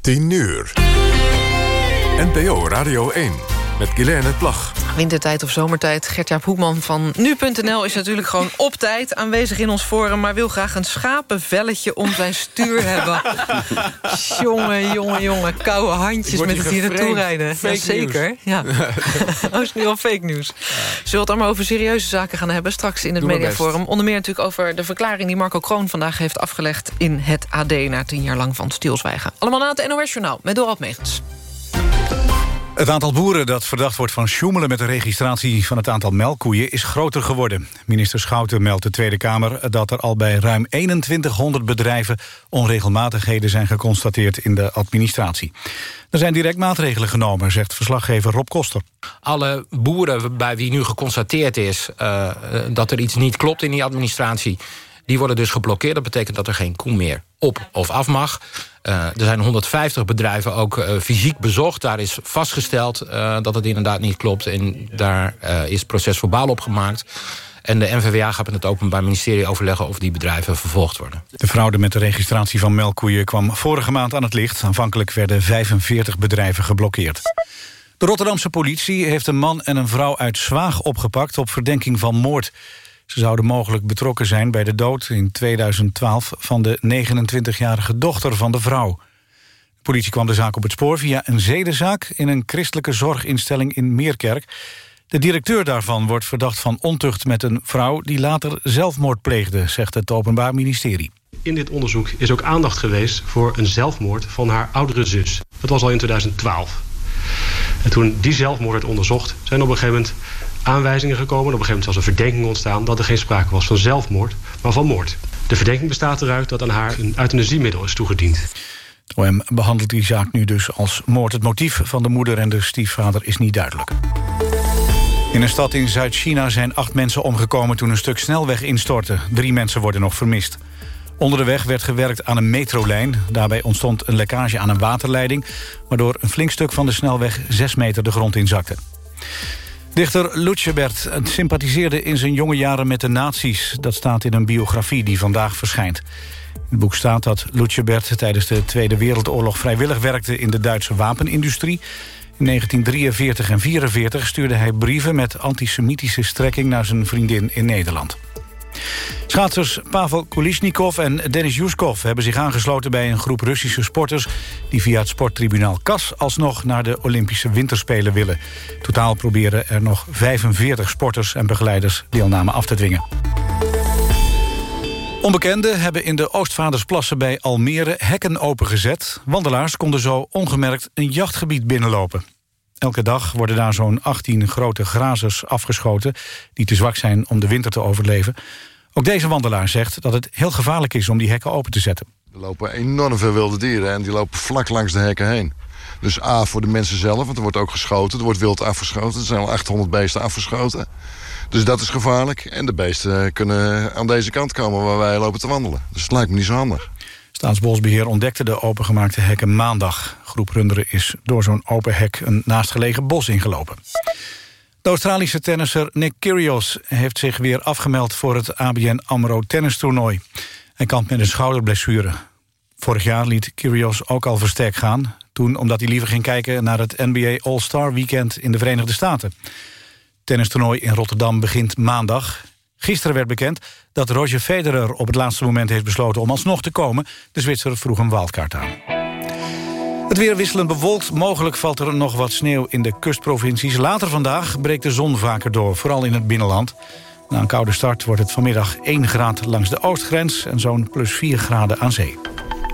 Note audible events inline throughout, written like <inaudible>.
10 uur. NPO Radio 1 met Guilaine Plag. Wintertijd of zomertijd. Gertjaap Hoekman van Nu.nl is natuurlijk gewoon <laughs> op tijd aanwezig in ons forum... maar wil graag een schapenvelletje om zijn stuur hebben. <laughs> jongen, jongen, jongen. Koude handjes met het hier naartoe rijden. Fake zeker. Ja. <laughs> oh, is nu al fake nieuws. Zullen we het allemaal over serieuze zaken gaan hebben... straks in het mediaforum. Onder meer natuurlijk over de verklaring die Marco Kroon vandaag heeft afgelegd... in het AD na tien jaar lang van stilzwijgen. Allemaal na het NOS Journaal met Dorald Megens. Het aantal boeren dat verdacht wordt van sjoemelen met de registratie van het aantal melkkoeien is groter geworden. Minister Schouten meldt de Tweede Kamer dat er al bij ruim 2100 bedrijven onregelmatigheden zijn geconstateerd in de administratie. Er zijn direct maatregelen genomen, zegt verslaggever Rob Koster. Alle boeren bij wie nu geconstateerd is uh, dat er iets niet klopt in die administratie... die worden dus geblokkeerd. Dat betekent dat er geen koe meer op of af mag. Uh, er zijn 150 bedrijven ook uh, fysiek bezocht. Daar is vastgesteld uh, dat het inderdaad niet klopt. En daar is proces verbaal opgemaakt. En de NVWA gaat met het Openbaar Ministerie overleggen... of die bedrijven vervolgd worden. De fraude met de registratie van melkkoeien kwam vorige maand aan het licht. Aanvankelijk werden 45 bedrijven geblokkeerd. De Rotterdamse politie heeft een man en een vrouw uit Zwaag opgepakt... op verdenking van moord. Ze zouden mogelijk betrokken zijn bij de dood in 2012... van de 29-jarige dochter van de vrouw. De politie kwam de zaak op het spoor via een zedenzaak... in een christelijke zorginstelling in Meerkerk. De directeur daarvan wordt verdacht van ontucht met een vrouw... die later zelfmoord pleegde, zegt het Openbaar Ministerie. In dit onderzoek is ook aandacht geweest voor een zelfmoord van haar oudere zus. Dat was al in 2012. En toen die zelfmoord werd onderzocht... zijn op een gegeven moment aanwijzingen gekomen... op een gegeven moment zelfs een verdenking ontstaan... dat er geen sprake was van zelfmoord, maar van moord. De verdenking bestaat eruit dat aan haar een euthanasiemiddel is toegediend. OM behandelt die zaak nu dus als moord. Het motief van de moeder en de stiefvader is niet duidelijk. In een stad in Zuid-China zijn acht mensen omgekomen... toen een stuk snelweg instortte. Drie mensen worden nog vermist. Onder de weg werd gewerkt aan een metrolijn. Daarbij ontstond een lekkage aan een waterleiding... waardoor een flink stuk van de snelweg zes meter de grond inzakte. Dichter Lutjebert sympathiseerde in zijn jonge jaren met de nazi's. Dat staat in een biografie die vandaag verschijnt. In het boek staat dat Lutjebert tijdens de Tweede Wereldoorlog... vrijwillig werkte in de Duitse wapenindustrie. In 1943 en 1944 stuurde hij brieven met antisemitische strekking... naar zijn vriendin in Nederland. Schaatsers Pavel Kulishnikov en Denis Yuskov hebben zich aangesloten bij een groep Russische sporters die via het sporttribunaal KAS alsnog naar de Olympische Winterspelen willen. Totaal proberen er nog 45 sporters en begeleiders deelname af te dwingen. Onbekenden hebben in de Oostvaardersplassen bij Almere hekken opengezet. Wandelaars konden zo ongemerkt een jachtgebied binnenlopen. Elke dag worden daar zo'n 18 grote grazers afgeschoten... die te zwak zijn om de winter te overleven. Ook deze wandelaar zegt dat het heel gevaarlijk is om die hekken open te zetten. Er lopen enorm veel wilde dieren en die lopen vlak langs de hekken heen. Dus A, voor de mensen zelf, want er wordt ook geschoten. Er wordt wild afgeschoten. Er zijn al 800 beesten afgeschoten. Dus dat is gevaarlijk. En de beesten kunnen aan deze kant komen waar wij lopen te wandelen. Dus het lijkt me niet zo handig. Staatsbosbeheer ontdekte de opengemaakte hekken maandag. Groep Runderen is door zo'n open hek een naastgelegen bos ingelopen. De Australische tennisser Nick Kyrgios heeft zich weer afgemeld... voor het ABN AMRO tennistoernooi. Hij kampt met een schouderblessure. Vorig jaar liet Kyrgios ook al versterk gaan. Toen omdat hij liever ging kijken naar het NBA All-Star Weekend in de Verenigde Staten. Het tennistoernooi in Rotterdam begint maandag. Gisteren werd bekend dat Roger Federer op het laatste moment heeft besloten om alsnog te komen. De Zwitser vroeg een wildkaart aan. Het weer wisselend bewolkt. Mogelijk valt er nog wat sneeuw in de kustprovincies. Later vandaag breekt de zon vaker door, vooral in het binnenland. Na een koude start wordt het vanmiddag 1 graad langs de oostgrens... en zo'n plus 4 graden aan zee.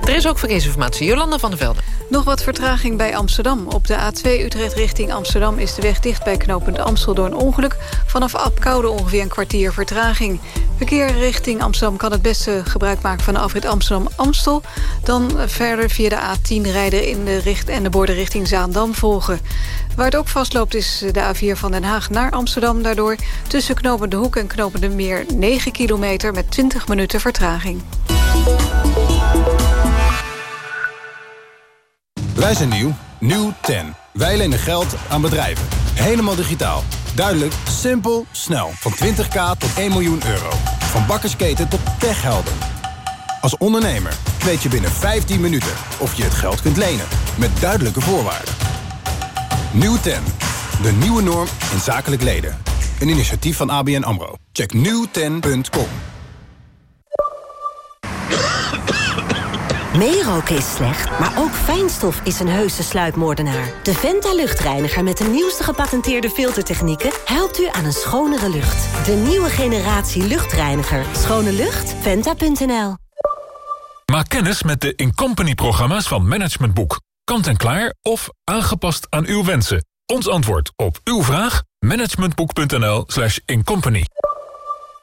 Er is ook verkeersinformatie. Jolanda van der Velde. Nog wat vertraging bij Amsterdam. Op de A2 Utrecht richting Amsterdam is de weg dicht bij knooppunt Amstel door een ongeluk. Vanaf Apkoude ongeveer een kwartier vertraging. Verkeer richting Amsterdam kan het beste gebruik maken van de afrit Amsterdam-Amstel. Dan verder via de A10 rijden in de richt en de borden richting Zaandam volgen. Waar het ook vastloopt is de A4 van Den Haag naar Amsterdam. Daardoor tussen knooppunt De Hoek en knooppunt De Meer 9 kilometer met 20 minuten vertraging. Wij zijn nieuw. Nieuw 10. Wij lenen geld aan bedrijven. Helemaal digitaal. Duidelijk, simpel, snel. Van 20k tot 1 miljoen euro. Van bakkersketen tot techhelden. Als ondernemer weet je binnen 15 minuten of je het geld kunt lenen. Met duidelijke voorwaarden. Nieuw 10. De nieuwe norm in zakelijk leden. Een initiatief van ABN AMRO. Check nieuwten.com. Meeroken is slecht, maar ook fijnstof is een heuse sluipmoordenaar. De Venta luchtreiniger met de nieuwste gepatenteerde filtertechnieken... helpt u aan een schonere lucht. De nieuwe generatie luchtreiniger. Schone lucht? Venta.nl Maak kennis met de Incompany-programma's van Management Boek. Kant-en-klaar of aangepast aan uw wensen. Ons antwoord op uw vraag? managementboek.nl slash incompany.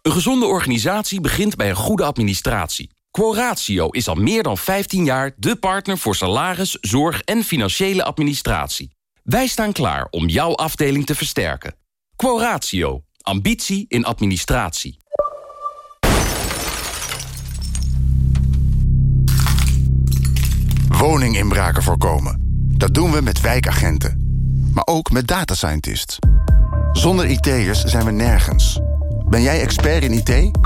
Een gezonde organisatie begint bij een goede administratie. Quoratio is al meer dan 15 jaar de partner voor salaris, zorg en financiële administratie. Wij staan klaar om jouw afdeling te versterken. Quoratio. Ambitie in administratie. Woninginbraken voorkomen. Dat doen we met wijkagenten. Maar ook met data scientists. Zonder IT'ers zijn we nergens. Ben jij expert in IT?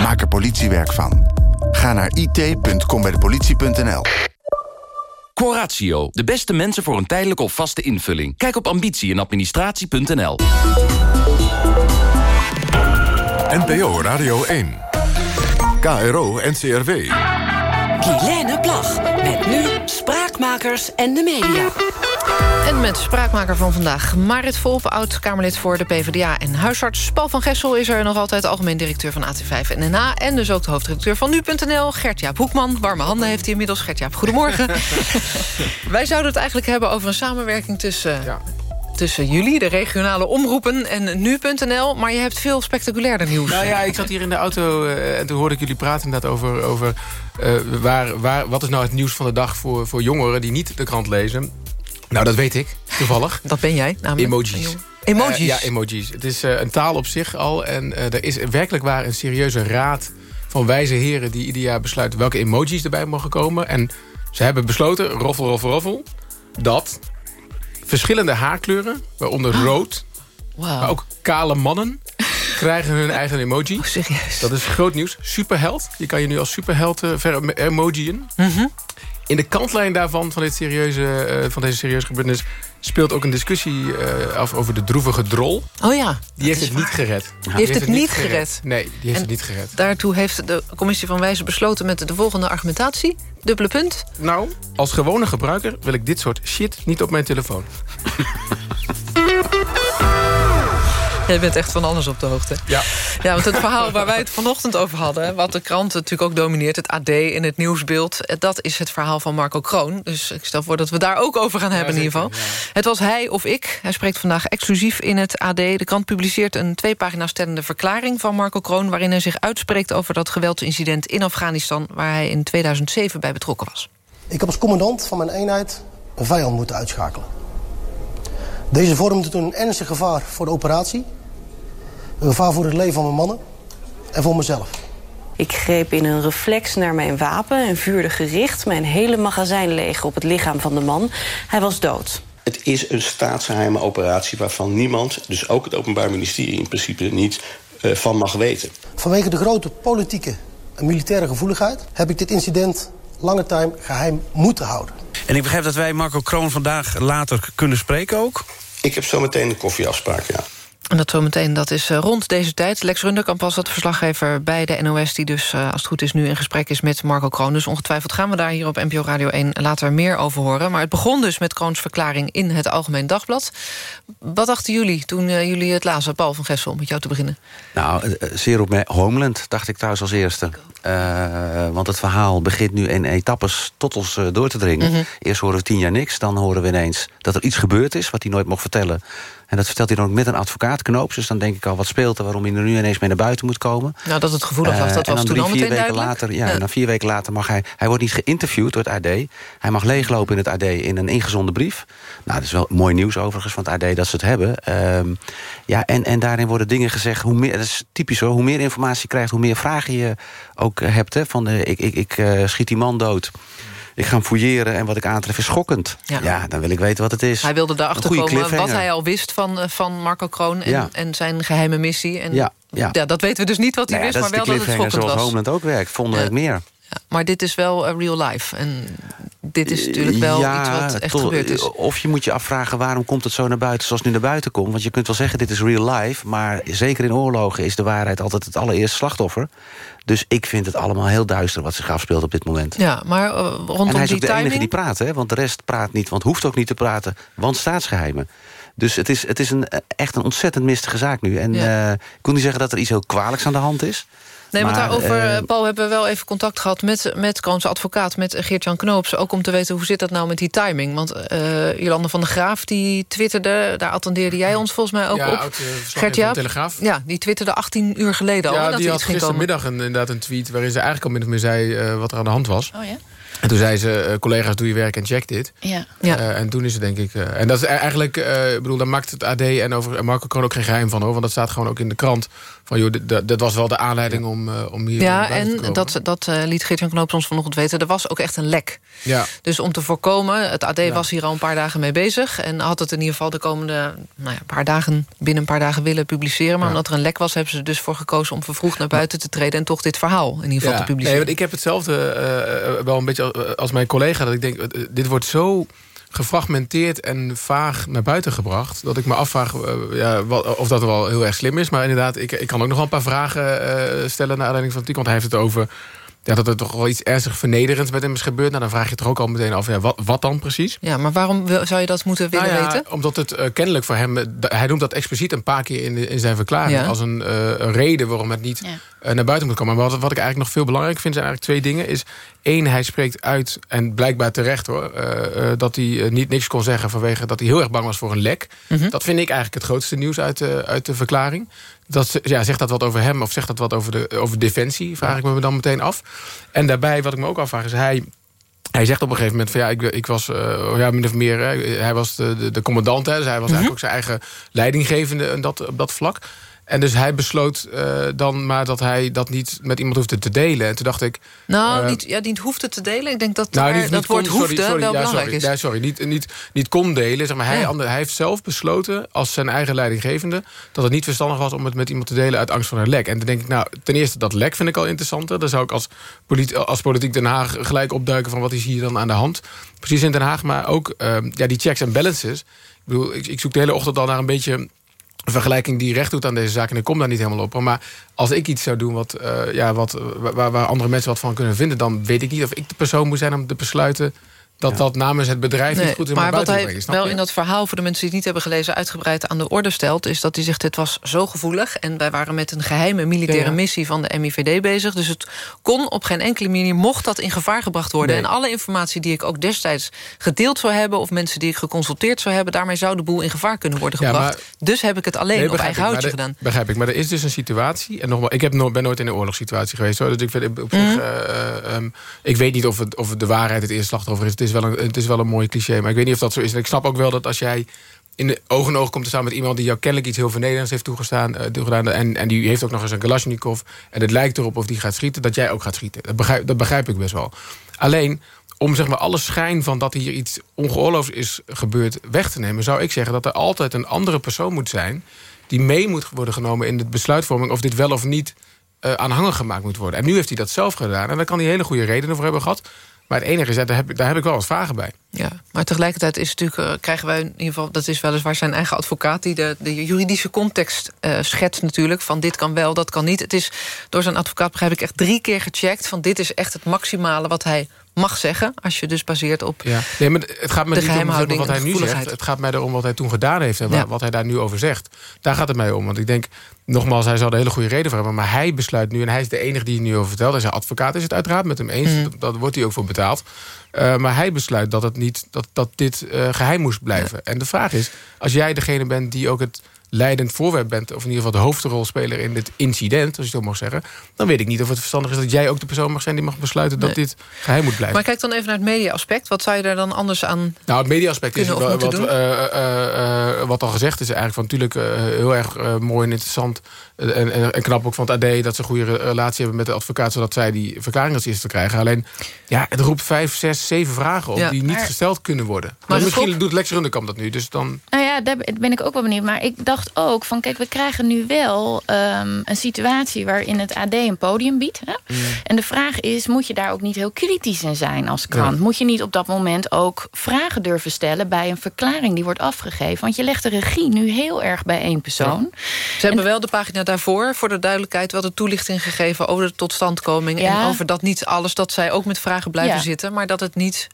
Maak er politiewerk van. Ga naar it.combijdepolitie.nl Quoratio. De beste mensen voor een tijdelijke of vaste invulling. Kijk op ambitie in administratie.nl. NPO Radio 1. KRO NCRW. Guilaine Plag. Met nu Spraakmakers en de media. En met spraakmaker van vandaag Marit Volp, oud-Kamerlid voor de PvdA en huisarts. Paul van Gessel is er nog altijd algemeen directeur van AT5 en NH... en dus ook de hoofdredacteur van Nu.nl, Gert-Jaap Hoekman. Warme handen heeft hij inmiddels. Gert-Jaap, goedemorgen. <laughs> Wij zouden het eigenlijk hebben over een samenwerking tussen... Tussen jullie, de regionale omroepen en nu.nl. Maar je hebt veel spectaculairder nieuws. Nou ja, ik zat hier in de auto uh, en toen hoorde ik jullie praten inderdaad over... over uh, waar, waar, wat is nou het nieuws van de dag voor, voor jongeren die niet de krant lezen. Nou, dat weet ik, toevallig. <laughs> dat ben jij, namelijk. Emojis. Emojis? Uh, ja, emojis. Het is een taal op zich al. En er is werkelijk waar een serieuze raad van wijze heren... die ieder jaar besluiten welke emojis erbij mogen komen. En ze hebben besloten, roffel, roffel, roffel... dat verschillende haarkleuren, waaronder Ah. rood... Wow. maar ook kale mannen <laughs> krijgen hun eigen emoji. Oh, serieus? Dat is groot nieuws. Superheld. Je kan je nu als superheld uh, ver emojien. Mm -hmm. In de kantlijn daarvan, van, dit serieuze, uh, van deze serieuze gebeurtenis... speelt ook een discussie uh, af over de droevige drol. Oh ja. Die heeft het waar. niet gered. Die, heeft, het, het niet gered. gered. Nee, die heeft en het niet gered. Daartoe heeft de commissie van Wijzen besloten met de volgende argumentatie. Dubbele punt. Nou, als gewone gebruiker wil ik dit soort shit niet op mijn telefoon. <laughs> Jij bent echt van alles op de hoogte. Ja. Ja, want het verhaal waar wij het vanochtend over hadden... wat de krant natuurlijk ook domineert, het AD in het nieuwsbeeld... dat is het verhaal van Marco Kroon. Dus ik stel voor dat we daar ook over gaan ja, hebben in ieder geval. Ja. Het was hij of ik. Hij spreekt vandaag exclusief in het AD. De krant publiceert een twee pagina's stellende verklaring van Marco Kroon... waarin hij zich uitspreekt over dat geweldsincident in Afghanistan... waar hij in 2007 bij betrokken was. Ik heb als commandant van mijn eenheid een vijand moeten uitschakelen. Deze vormde toen een ernstig gevaar voor de operatie. Een gevaar voor het leven van mijn mannen en voor mezelf. Ik greep in een reflex naar mijn wapen en vuurde gericht mijn hele magazijn leeg op het lichaam van de man. Hij was dood. Het is een staatsgeheime operatie waarvan niemand, dus ook het Openbaar Ministerie in principe niet, uh, van mag weten. Vanwege de grote politieke en militaire gevoeligheid heb ik dit incident lange tijd geheim moeten houden. En ik begrijp dat wij Marco Kroon vandaag later kunnen spreken ook? Ik heb zometeen een koffieafspraak, ja. En dat zometeen, dat is rond deze tijd. Lex Runderkamp was dat verslaggever bij de NOS... die dus, als het goed is, nu in gesprek is met Marco Kroon. Dus ongetwijfeld gaan we daar hier op NPO Radio 1 later meer over horen. Maar het begon dus met Kroons verklaring in het Algemeen Dagblad. Wat dachten jullie toen uh, jullie het lazen? Paul van Gessel, om met jou te beginnen. Nou, zeer op mij. Homeland, dacht ik thuis als eerste. Uh, want het verhaal begint nu in etappes tot ons door te dringen. Mm -hmm. Eerst horen we tien jaar niks, dan horen we ineens dat er iets gebeurd is... wat hij nooit mocht vertellen. En dat vertelt hij dan ook met een advocaat Knoops. Dus dan denk ik al, wat speelt er waarom hij er nu ineens mee naar buiten moet komen? Nou, dat het gevoelig was, dat uh, was toen drie, al vier meteen weken later, ja, ja. En dan vier weken later mag hij... Hij wordt niet geïnterviewd door het AD. Hij mag leeglopen in het AD in een ingezonde brief. Nou, dat is wel mooi nieuws overigens van het AD dat ze het hebben. Um, ja, en, en daarin worden dingen gezegd... Hoe meer, dat is typisch hoor, hoe meer informatie je krijgt... hoe meer vragen je ook hebt. Hè, van de, ik ik, ik uh, schiet die man dood... Ik ga hem fouilleren en wat ik aantref is schokkend. Ja. ja. dan wil ik weten wat het is. Hij wilde daarachter komen wat hij al wist van, van Marco Kroon... En, ja. en zijn geheime missie. En ja, ja. dat weten we dus niet wat hij nou wist, maar wel dat het schokkend zoals was. Homeland ook werkt, vonden we ja. meer. Maar dit is wel uh, real life. En dit is natuurlijk wel ja, iets wat echt gebeurd is. Of je moet je afvragen waarom komt het zo naar buiten zoals het nu naar buiten komt. Want je kunt wel zeggen dit is real life. Maar zeker in oorlogen is de waarheid altijd het allereerste slachtoffer. Dus ik vind het allemaal heel duister wat zich afspeelt op dit moment. Ja, maar uh, rondom en hij is die ook de timing... enige die praat, hè? want de rest praat niet. Want hoeft ook niet te praten, want staatsgeheimen. Dus het is, het is een, echt een ontzettend mistige zaak nu. En Ja. uh, ik wil niet zeggen dat er iets heel kwalijks aan de hand is. Nee, want Maar, daarover, eh, eh, Paul, hebben we wel even contact gehad... met, met Kroonse advocaat, met Geert-Jan Knoops... ook om te weten hoe zit dat nou met die timing. Want uh, Jolande van der Graaf, die twitterde... daar attendeerde jij ons volgens mij ook ja, op. oud, uh, van Telegraaf. Ja, die twitterde 18 uur geleden al... Ja, dat die had iets ging komen. gistermiddag een, inderdaad een tweet... waarin ze eigenlijk al min of meer zei uh, wat er aan de hand was. Oh ja? En toen zei ze, uh, collega's, doe je werk en check dit. Ja. ja. Uh, en toen is het denk ik... Uh, en dat is eigenlijk, ik bedoel, daar maakt het AD en over Marco Kroon ook geen geheim van, hoor. Want dat staat gewoon ook in de krant. Van, joh, dat was wel de aanleiding om, om hier Ja, te en dat, dat liet Geert-Jan Knoops ons vanochtend weten. Er was ook echt een lek. Ja. Dus om te voorkomen, het AD Ja. was hier al een paar dagen mee bezig... en had het in ieder geval de komende nou ja, paar dagen, binnen een paar dagen willen publiceren. Maar Ja. omdat er een lek was, hebben ze er dus voor gekozen... om vervroegd naar buiten te treden en toch dit verhaal in ieder geval te publiceren. Nee, want ik heb hetzelfde uh, wel een beetje als mijn collega. Dat ik denk, uh, dit wordt zo gefragmenteerd en vaag naar buiten gebracht... dat ik me afvraag uh, ja, wat, of dat wel heel erg slim is. Maar inderdaad, ik, ik kan ook nog wel een paar vragen stellen... naar aanleiding van die, want hij heeft het over... Ja, dat er toch wel iets ernstig vernederends met hem is gebeurd. Nou, dan vraag je toch ook al meteen af, ja, wat, wat dan precies? Ja, maar waarom zou je dat moeten willen Nou ja, weten? Omdat het uh, kennelijk voor hem... Hij noemt dat expliciet een paar keer in, in zijn verklaring... Ja. als een, uh, een reden waarom het niet Ja. uh, naar buiten moet komen. Maar wat, wat ik eigenlijk nog veel belangrijker vind... zijn eigenlijk twee dingen. Is één, hij spreekt uit, en blijkbaar terecht hoor... uh, dat hij niet niks kon zeggen vanwege dat hij heel erg bang was voor een lek. Mhm. Dat vind ik eigenlijk het grootste nieuws uit, de- uit de verklaring. Dat, ja, zegt dat wat over hem of zegt dat wat over, de, over defensie? Vraag ik me dan meteen af. En daarbij, wat ik me ook afvraag, is hij... Hij zegt op een gegeven moment van ja, ik, ik was uh, ja, min of meer, hè, hij was de, de, de commandant, hè, dus hij was Mhm. eigenlijk ook zijn eigen leidinggevende in dat, op dat vlak. En dus hij besloot uh, dan maar dat hij dat niet met iemand hoefde te delen. En toen dacht ik... Nou, uh, niet, ja, niet hoefde te delen. Ik denk dat nou, daar, niet, dat woord hoefde sorry, sorry, wel ja, belangrijk sorry, is. Ja, sorry, niet, niet, niet kon delen. Zeg maar, hij, Ja. hij heeft zelf besloten, als zijn eigen leidinggevende... dat het niet verstandig was om het met iemand te delen uit angst voor een lek. En dan denk ik, nou, ten eerste dat lek vind ik al interessanter. Dan zou ik als, als politiek Den Haag gelijk opduiken... van wat is hier dan aan de hand. Precies in Den Haag, maar ook ehm, ja, die checks en balances. Ik bedoel, ik, ik zoek de hele ochtend al naar een beetje een vergelijking die recht doet aan deze zaak. En ik kom daar niet helemaal op. Maar als ik iets zou doen wat, eh, ja, wat, waar, waar andere mensen wat van kunnen vinden... dan weet ik niet of ik de persoon moet zijn om te besluiten... dat dat namens het bedrijf Nee, niet goed is om maar wat hij brengen. wel je? in dat verhaal, voor de mensen die het niet hebben gelezen... uitgebreid aan de orde stelt, is dat hij zegt... het was zo gevoelig en wij waren met een geheime militaire Ja, missie... van de MIVD bezig, dus het kon op geen enkele manier... mocht dat in gevaar gebracht worden. Nee. En alle informatie die ik ook destijds gedeeld zou hebben... of mensen die ik geconsulteerd zou hebben... daarmee zou de boel in gevaar kunnen worden Ja, gebracht. maar- dus heb ik het alleen Nee, op eigen ik, houtje de- gedaan. Begrijp ik, maar er is dus een situatie... en nogmaals, ik heb no ben nooit in een oorlogssituatie geweest. Hoor, dus ik, vind, op zich, Mhm. eh, ehm, ik weet niet of, het, of het de waarheid het eerste slachtoffer is. Het is, wel het is wel een mooi cliché, maar ik weet niet of dat zo is. En ik snap ook wel dat als jij in de oog in oog komt te staan met iemand... die jou kennelijk iets heel vernederends heeft toegestaan, eh, toegedaan... En, en die heeft ook nog eens een Kalashnikov... en het lijkt erop of die gaat schieten, dat jij ook gaat schieten. Dat begrijp, dat begrijp ik best wel. Alleen om zeg maar, alle schijn van dat hier iets ongeoorloofds is gebeurd weg te nemen... zou ik zeggen dat er altijd een andere persoon moet zijn... die mee moet worden genomen in de besluitvorming... of dit wel of niet eh aanhangig gemaakt moet worden. En nu heeft hij dat zelf gedaan. En daar kan hij hele goede redenen voor hebben gehad. Maar het enige is, daar heb, daar heb ik wel wat vragen bij. Ja, maar tegelijkertijd is natuurlijk, eh, krijgen wij in ieder geval... dat is weliswaar zijn eigen advocaat... die de, de juridische context eh, schetst natuurlijk... van dit kan wel, dat kan niet. Het is door zijn advocaat, begrijp ik, echt drie keer gecheckt... van dit is echt het maximale wat hij mag zeggen... als je dus baseert op Ja. Nee, maar het gaat me de niet om wat hij nu zegt. Het gaat mij erom wat hij toen gedaan heeft en Ja. wat hij daar nu over zegt. Daar gaat het mij om. Want ik denk, nogmaals, hij zal er hele goede reden voor hebben. Maar hij besluit nu, en hij is de enige die het nu over vertelt. En zijn advocaat is het uiteraard met hem eens. Dat, dat wordt hij ook voor betaald. Eh, maar hij besluit dat, het niet, dat, dat dit eh, geheim moest blijven. En de vraag is, als jij degene bent die ook het leidend voorwerp bent... of in ieder geval de hoofdrolspeler in dit incident, als je dat mag zeggen... dan weet ik niet of het verstandig is dat jij ook de persoon mag zijn... die mag besluiten dat Nee. dit geheim moet blijven. Maar kijk dan even naar het media-aspect. Wat zou je daar dan anders aan Nou, het media-aspect is wel, wat, eh, eh, eh, wat al gezegd is eigenlijk van natuurlijk heel erg mooi en interessant. en, en, en knap ook van het AD dat ze een goede re- relatie hebben met de advocaat, zodat zij die verklaring als eerste krijgen. Alleen, ja, het roept vijf, zes, zeven vragen op Ja. die niet Maar- gesteld kunnen worden. Maar, Maar misschien doet Lex Runderkamp dat nu, dus dan. Ja, daar ben ik ook wel benieuwd. Maar ik dacht ook van, kijk, we krijgen nu wel ehm, een situatie... waarin het AD een podium biedt. Hè? Mm. En de vraag is, moet je daar ook niet heel kritisch in zijn als krant? Moet je niet op dat moment ook vragen durven stellen... bij een verklaring die wordt afgegeven? Want je legt de regie nu heel erg bij één persoon. Ze hebben wel de pagina daarvoor, voor de duidelijkheid... wel de toelichting gegeven over de totstandkoming... Ja. en over dat niet alles, dat zij ook met vragen blijven zitten... maar dat het niet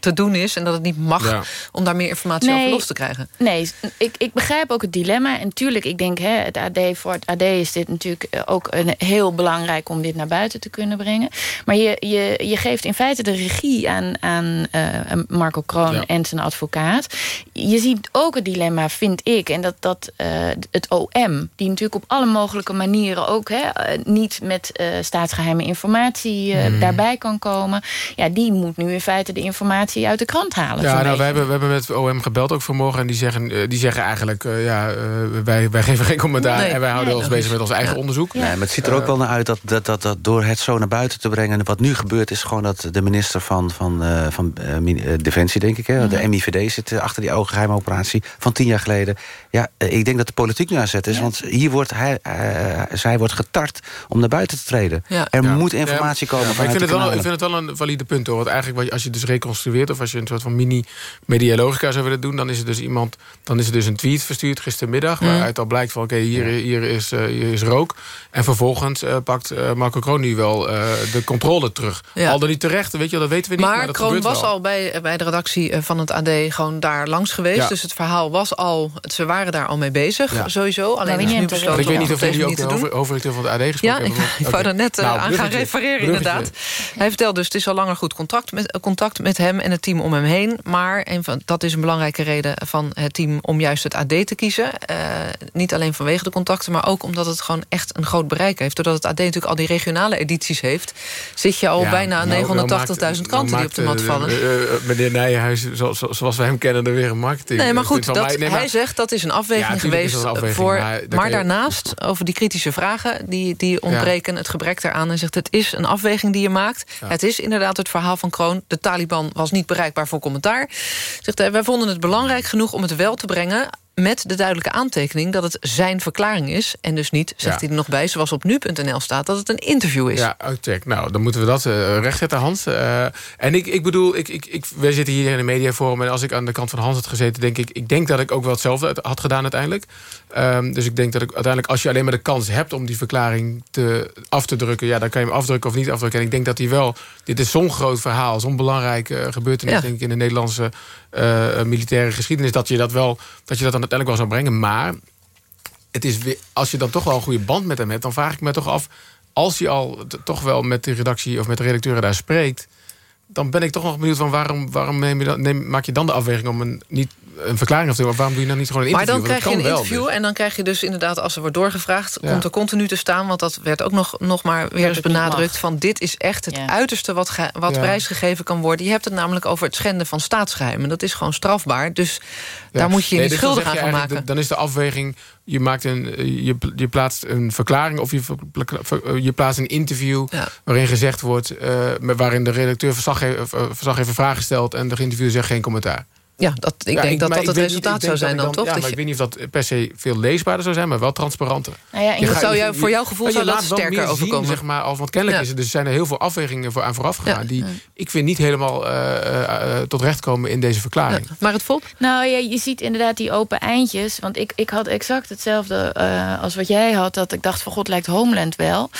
te doen is en dat het niet mag... Ja. om daar meer informatie Nee. over los te krijgen. Nee, ik, ik begrijp ook het dilemma. En tuurlijk, ik denk, hè, het AD, voor het AD is dit natuurlijk eh, ook een, heel belangrijk... om dit naar buiten te kunnen brengen. Maar je, je, je geeft in feite de regie aan, aan eh, Marco Kroon Ja. en zijn advocaat. Je ziet ook het dilemma, vind ik, en dat, dat eh, het OM... die natuurlijk op alle mogelijke manieren ook... Hè, niet met eh, staatsgeheime informatie eh, Mhm. daarbij kan komen... ja, die moet nu in feite de informatie uit de krant halen. Ja, nou, we hebben, we hebben met OM gebeld ook vanmorgen. En die zeggen, eh, die zeggen eigenlijk, eh, ja, eh, wij, wij geven geen commentaar. Nee. en wij houden Nee, ons bezig met ons eigen onderzoek. Nee, maar het ziet er ook wel naar uit dat, dat, dat, dat door het zo naar buiten te brengen... en wat nu gebeurt is gewoon dat de minister van, van, eh, van Defensie, denk ik... Hè, de. MIVD zit achter die ogengeheime operatie van tien jaar geleden. Ja, ik denk dat de politiek nu aan zet is. Want hier wordt hij, eh, zij wordt getart om naar buiten te treden. Er moet informatie komen Ja, maar ik vind, het wel, ik vind het wel een valide punt hoor. Want eigenlijk als je dus reconstrueert... of als je een soort van mini-medialogica zou willen doen... dan is er dus iemand, dan is er dus een tweet verstuurd gistermiddag... Mhm. waaruit al blijkt van oké, hier, hier, is, eh, hier is rook. En vervolgens eh, pakt eh, Marco Kroon nu wel eh, de controle terug. Ja. Al dan niet terecht, weet je, dat weten we niet. Maar, Maar dat Kroon was wel. al bij, bij de redactie van het AD gewoon daar langs geweest. Ja. Dus het verhaal was al, ze waren daar al mee bezig, Ja. sowieso. Alleen is nu besloten ik weet niet om of jullie ook niet de over, hoofdredacteur van het AD Ja, gesproken ik, hebben. ik wou Oké. daar net Nou, aan gaan refereren inderdaad. Hij vertelt dus, het is al langer goed contact met, contact met hem en het team om hem heen. Maar een van, dat is een belangrijke reden van het team om juist het AD te kiezen. Eh, niet alleen vanwege de contacten, maar ook omdat het gewoon echt een groot bereik heeft. Doordat het AD natuurlijk al die regionale edities heeft... zit je al Ja, bijna aan nou, 980.000 nou kranten die nou op de mat maakt, vallen. eh, eh, meneer Nijenhuis, zo- zo- zoals we hem kennen, er weer een marketing. Nee, maar eh, goed, dat, mij. Nee, maar- hij zegt dat is een afweging Ja, geweest. dat een afweging, voor, maar daarnaast, over die kritische vragen, die, die ontbreken, het gebrek daaraan. En zegt, het is een afweging die je maakt. Het is inderdaad het verhaal van Kroon. De Taliban was niet bereikbaar voor commentaar. Zegt wij vonden het belangrijk genoeg om het wel te brengen met de duidelijke aantekening dat het zijn verklaring is... en dus niet, zegt Ja. hij er nog bij, zoals op nu.nl staat... dat het een interview is. Ja, check. Nou, dan moeten we dat eh rechtzetten, Hans. Eh, en ik, ik bedoel, ik, ik, ik, wij zitten hier in een mediaforum... en als ik aan de kant van Hans had gezeten, denk ik... ik denk dat ik ook wel hetzelfde had gedaan uiteindelijk. Ehm, dus ik denk dat ik uiteindelijk, als je alleen maar de kans hebt... om die verklaring te, af te drukken... ja, dan kan je hem afdrukken of niet afdrukken. En ik denk dat hij wel... dit is zo'n groot verhaal, zo'n belangrijke eh, gebeurtenis... Ja. denk ik, in de Nederlandse militaire geschiedenis... dat je dat, wel, dat je dat dan uiteindelijk wel zou brengen. Maar het is weer, als je dan toch wel een goede band met hem hebt... dan vraag ik me toch af, als hij al toch wel met de redactie... of met de redacteuren daar spreekt... dan ben ik toch nog benieuwd van waarom, waarom neem je dan, neem, maak je dan de afweging... om een, niet een verklaring af te doen... maar waarom doe je dan niet gewoon een Maar interview? dan krijg je een interview en dan krijg je dus inderdaad... als er wordt doorgevraagd, Ja. komt er continu te staan... want dat werd ook nog, nog maar weer eens benadrukt... van dit is echt het uiterste wat, ge- wat Ja. prijsgegeven kan worden. Je hebt het namelijk over het schenden van staatsgeheimen. Dat is gewoon strafbaar, dus Ja. daar moet je je Nee, niet dus schuldig aan van maken. Dan is de afweging, je, maakt een, je, je plaatst een verklaring... of je, je plaatst een interview waarin gezegd wordt... eh, waarin de redacteur verslaggever, eh, verslaggever vragen stelt... en de geïnterviewde zegt geen commentaar. Ja, dat, ik denk dat dat het resultaat niet- zou zijn dan, toch? Ja, Dat maar je- ik weet niet of dat per se veel leesbaarder zou zijn... maar wel transparanter. Nou ja, en Je gaat- zou jou- voor jouw gevoel zou dat sterker meer zien, overkomen. zeg maar, al, want kennelijk Ja. is er, dus zijn er heel veel afwegingen voor aan vooraf gegaan... Ja. die ik vind niet helemaal eh, eh, eh, tot recht komen in deze verklaring. Maar het volk? Nou ja, je ziet inderdaad die open eindjes. Want ik, ik had exact hetzelfde eh, als wat jij had. Dat ik dacht van god lijkt Homeland wel.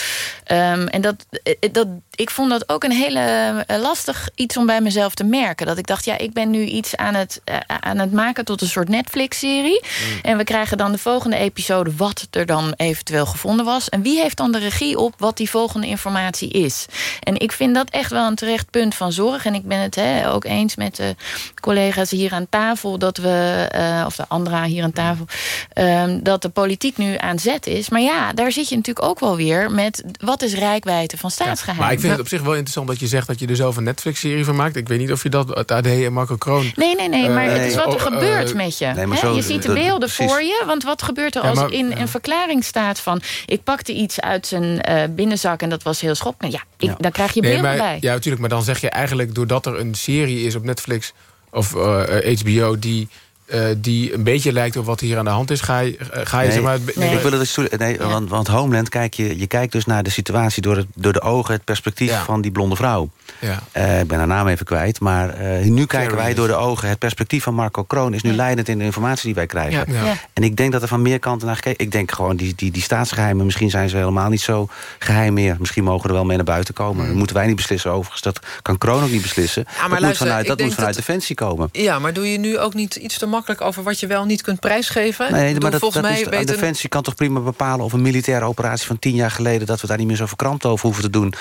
Ehm, en dat, dat, ik vond dat ook een hele eh, lastig iets om bij mezelf te merken. Dat ik dacht, ja, ik ben nu iets aan het, eh, aan het maken tot een soort Netflix-serie. Mm. En we krijgen dan de volgende episode wat er dan eventueel gevonden was. En wie heeft dan de regie op wat die volgende informatie is? En ik vind dat echt wel een terecht punt van zorg. En ik ben het hè, ook eens met de collega's hier aan tafel... dat we, eh, of de Andra hier aan tafel... ehm, dat de politiek nu aan zet is. Maar ja, daar zit je natuurlijk ook wel weer met... wat is rijkwijde van staatsgeheim? Ik vind het op zich wel interessant dat je zegt dat je er zelf een Netflix-serie van maakt. Ik weet niet of je dat, het AD en Marco Kroon... Nee, nee, nee, maar Eh, het is wat er oh, eh, gebeurt met je. nee, maar zo- je ziet de beelden precies. voor je. Want wat gebeurt er Ja, als maar- in een verklaring staat van... ik pakte iets uit zijn eh, binnenzak en dat was heel schokkend. Ja, ik, daar krijg je Nee, beelden maar, bij. Ja, natuurlijk. Maar dan zeg je eigenlijk doordat er een serie is op Netflix of eh, HBO die eh, die een beetje lijkt op wat hier aan de hand is... ga je, eh, ga je Nee, zeg maar... ik wil het dus nee, want, want Homeland, kijk, je, je kijkt dus naar de situatie... door, het, door de ogen, het perspectief van die blonde vrouw. Ja. Eh, ik ben haar naam even kwijt. Maar eh, nu kijken wij door de ogen... het perspectief van Marco Kroon is nu leidend in de informatie die wij krijgen. Ja. Ja. Ja. En ik denk dat er van meer kanten naar gekeken... Ik denk gewoon, die, die, die staatsgeheimen... misschien zijn ze helemaal niet zo geheim meer. Misschien mogen er wel mee naar buiten komen. Dat moeten wij niet beslissen overigens. Dat kan Kroon ook niet beslissen. maar dat moet luister, vanuit, ik dat moet vanuit dat- Defensie komen. Ja, maar doe je nu ook niet iets te makkelijk over wat je wel niet kunt prijsgeven? Nee, bedoel, maar dat, volgens dat mij is, weten- Defensie kan toch prima bepalen... of een militaire operatie van tien jaar geleden... dat we daar niet meer zo verkrampt over hoeven te doen...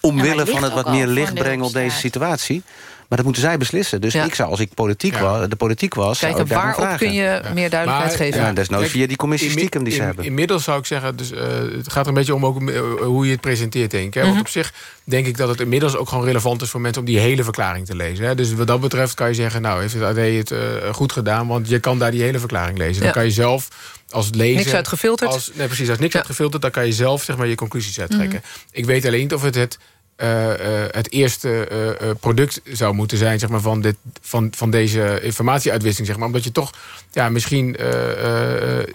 omwille het van het wat meer licht brengen op deze situatie. Maar dat moeten zij beslissen. Dus ik zou, als ik politiek was, de politiek was... zou Kijken, waarop vragen. kun je meer duidelijkheid Maar, geven? Ja, desnoods Kijk, via die commissie stiekem die ze in- hebben. Inmiddels zou ik zeggen, dus, eh, het gaat er een beetje om ook, eh, hoe je het presenteert, denk ik. Hè? Mhm. Want op zich denk ik dat het inmiddels ook gewoon relevant is... voor mensen om die hele verklaring te lezen. Hè? Dus wat dat betreft kan je zeggen, nou, heeft het AD het eh, goed gedaan... want je kan daar die hele verklaring lezen. Dan Ja. kan je zelf als lezer... Niks uitgefilterd? Als, nee, precies, als niks uitgefilterd... dan kan je zelf zeg maar, je conclusies uittrekken. Ik weet alleen niet of het het... eh, eh, het eerste eh, product zou moeten zijn zeg maar, van, dit, van, van deze informatieuitwisseling. Zeg maar. Omdat je toch ja, misschien...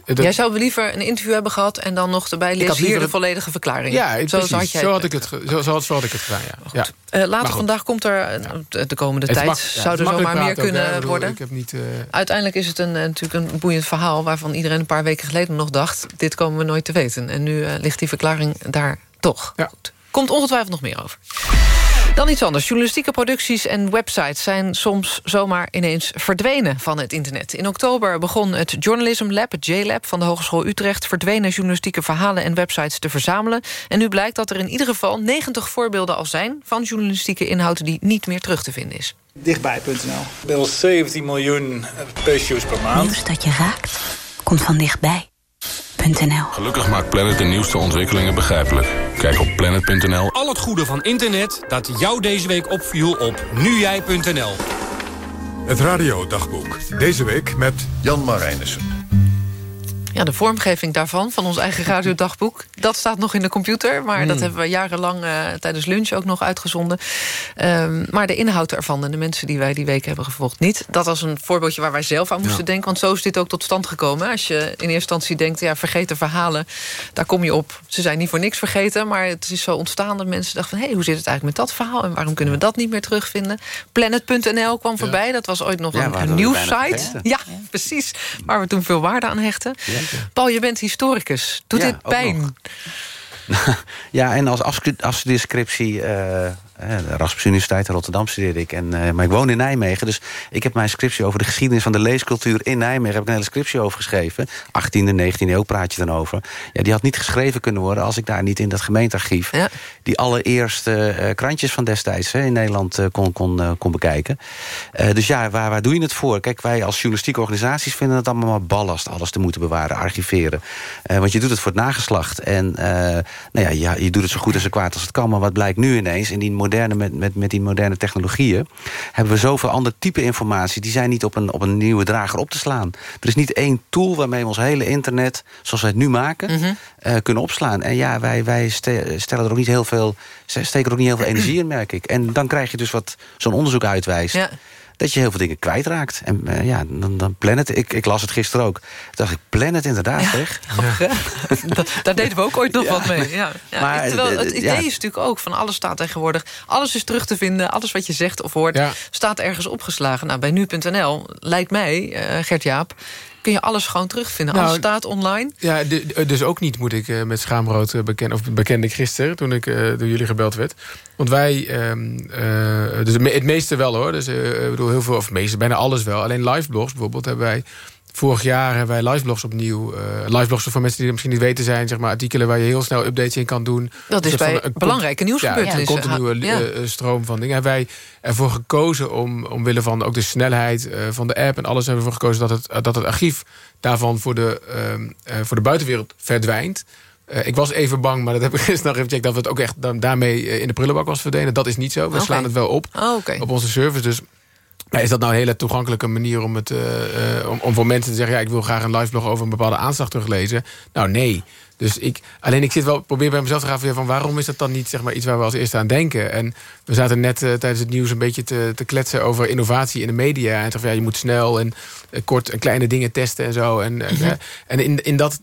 Jij zou liever een interview hebben gehad... en dan nog erbij lezen hier de volledige verklaring. Ja, zo, precies. had jij zo, had ik het, zo, zo, had, zo had ik het gedaan, ja. ja. Later vandaag komt er, de komende Het tijd... ja, zou er zomaar meer ook, kunnen bedoel, worden. Ik heb niet... Uiteindelijk is het een, natuurlijk een boeiend verhaal... waarvan iedereen een paar weken geleden nog dacht... dit komen we nooit te weten. En nu ligt die verklaring daar toch. Goed. Komt ongetwijfeld nog meer over. Dan iets anders. Journalistieke producties en websites zijn soms zomaar ineens verdwenen van het internet. In oktober begon het Journalism Lab, het J-Lab van de Hogeschool Utrecht... verdwenen journalistieke verhalen en websites te verzamelen. En nu blijkt dat er in ieder geval 90 voorbeelden al zijn... van journalistieke inhoud die niet meer terug te vinden is. Dichtbij.nl. Inmiddels 17 miljoen pageviews per maand. Nieuws dat je raakt, komt van dichtbij.nl. Gelukkig maakt Planet de nieuwste ontwikkelingen begrijpelijk. Kijk op planet.nl. Al het goede van internet dat jou deze week opviel op nujij.nl. Het radiodagboek. Deze week met Jan Marijnissen. Ja, de vormgeving daarvan, van ons eigen radiodagboek... dat staat nog in de computer, maar dat Hmm. hebben we jarenlang... eh, tijdens lunch ook nog uitgezonden. Ehm, maar de inhoud ervan en de mensen die wij die week hebben gevolgd niet. Dat was een voorbeeldje waar wij zelf aan moesten Ja. denken... want zo is dit ook tot stand gekomen. Als je in eerste instantie denkt, ja, vergeten verhalen... daar kom je op. Ze zijn niet voor niks vergeten, maar het is zo ontstaan... dat mensen dachten van, hé, hoe zit het eigenlijk met dat verhaal... en waarom kunnen we dat niet meer terugvinden? Planet.nl kwam voorbij, dat was ooit nog Ja, een, een nieuwssite. Ja, precies. Waar we toen veel waarde aan hechten. Paul, je bent historicus. Doet Ja, dit pijn? <laughs> Ja, en als afstu- afstudeerscriptie... eh, de Erasmus Universiteit in Rotterdam studeerde ik. En, eh, maar ik woon in Nijmegen, dus ik heb mijn scriptie... over de geschiedenis van de leescultuur in Nijmegen... heb ik een hele scriptie over geschreven. 18e, 19e eeuw praat je dan over. Ja, die had niet geschreven kunnen worden... als ik daar niet in dat gemeentearchief... die allereerste eh, krantjes van destijds hè, in Nederland eh, kon, kon, eh, kon bekijken. Eh, dus ja, waar, waar doe je het voor? Kijk, wij als journalistieke organisaties vinden het allemaal maar ballast... alles te moeten bewaren, archiveren. Eh, want je doet het voor het nageslacht. En eh, nou ja, ja, je doet het zo goed en zo kwaad als het kan. Maar wat blijkt nu ineens, in die moderne, met, met, met die moderne technologieën... hebben we zoveel ander type informatie... die zijn niet op een, op een nieuwe drager op te slaan. Er is niet één tool waarmee we ons hele internet... zoals we het nu maken, eh, kunnen opslaan. En ja, wij, wij ste- stellen er ook niet heel veel... steken er ook niet heel veel <clears throat> energie in, merk ik. En dan krijg je dus wat zo'n onderzoek uitwijst... dat je heel veel dingen kwijtraakt. En eh, ja, dan, dan Planet. Ik, ik las het gisteren ook. Toen dacht ik, Planet inderdaad, zeg. Daar deden we ook ooit nog wat mee. Ja. <laughs> Ja, Maar, terwijl eh, het eh, idee ja. is natuurlijk ook van alles staat tegenwoordig. Alles is terug te vinden. Alles wat je zegt of hoort staat ergens opgeslagen. Nou, bij nu.nl lijkt mij, eh Gert-Jaap... kun je alles gewoon terugvinden. Nou, alles staat online. Ja, dus ook niet moet ik eh, met schaamrood bekennen... of bekende ik gisteren toen ik eh, door jullie gebeld werd. Want wij, ehm, eh, dus het me- het meeste wel hoor. Dus eh, ik bedoel heel veel, of het meeste, bijna alles wel. Alleen liveblogs bijvoorbeeld hebben wij... Vorig jaar hebben wij liveblogs opnieuw. eh liveblogs voor mensen die dat misschien niet weten zijn. Zeg maar artikelen waar je heel snel updates in kan doen. Dat is bij een belangrijke nieuwsgebeurtenissen. Ja, een continue Ja. eh, eh, stroom van dingen. Hebben wij ervoor gekozen om, omwille van ook de snelheid eh, van de app... en alles hebben we ervoor gekozen dat het, dat het archief daarvan voor de, ehm, eh, voor de buitenwereld verdwijnt. Eh, ik was even bang, maar dat heb ik <laughs> gisteren nog even gecheckt... dat het ook echt dan daarmee eh, in de prullenbak was verdwenen. Dat is niet zo. We slaan het wel op Oh, op onze service. Dus is dat nou een hele toegankelijke manier om, het, eh, om, om voor mensen te zeggen... ja, ik wil graag een liveblog over een bepaalde aanslag teruglezen? Nou, nee. Dus ik, alleen ik zit wel, probeer bij mezelf te gaan van waarom is dat dan niet zeg maar, iets waar we als eerste aan denken? En we zaten net eh, tijdens het nieuws een beetje te, te kletsen over innovatie in de media. En toch, ja, je moet snel en kort en kleine dingen testen en zo. En, en in, in dat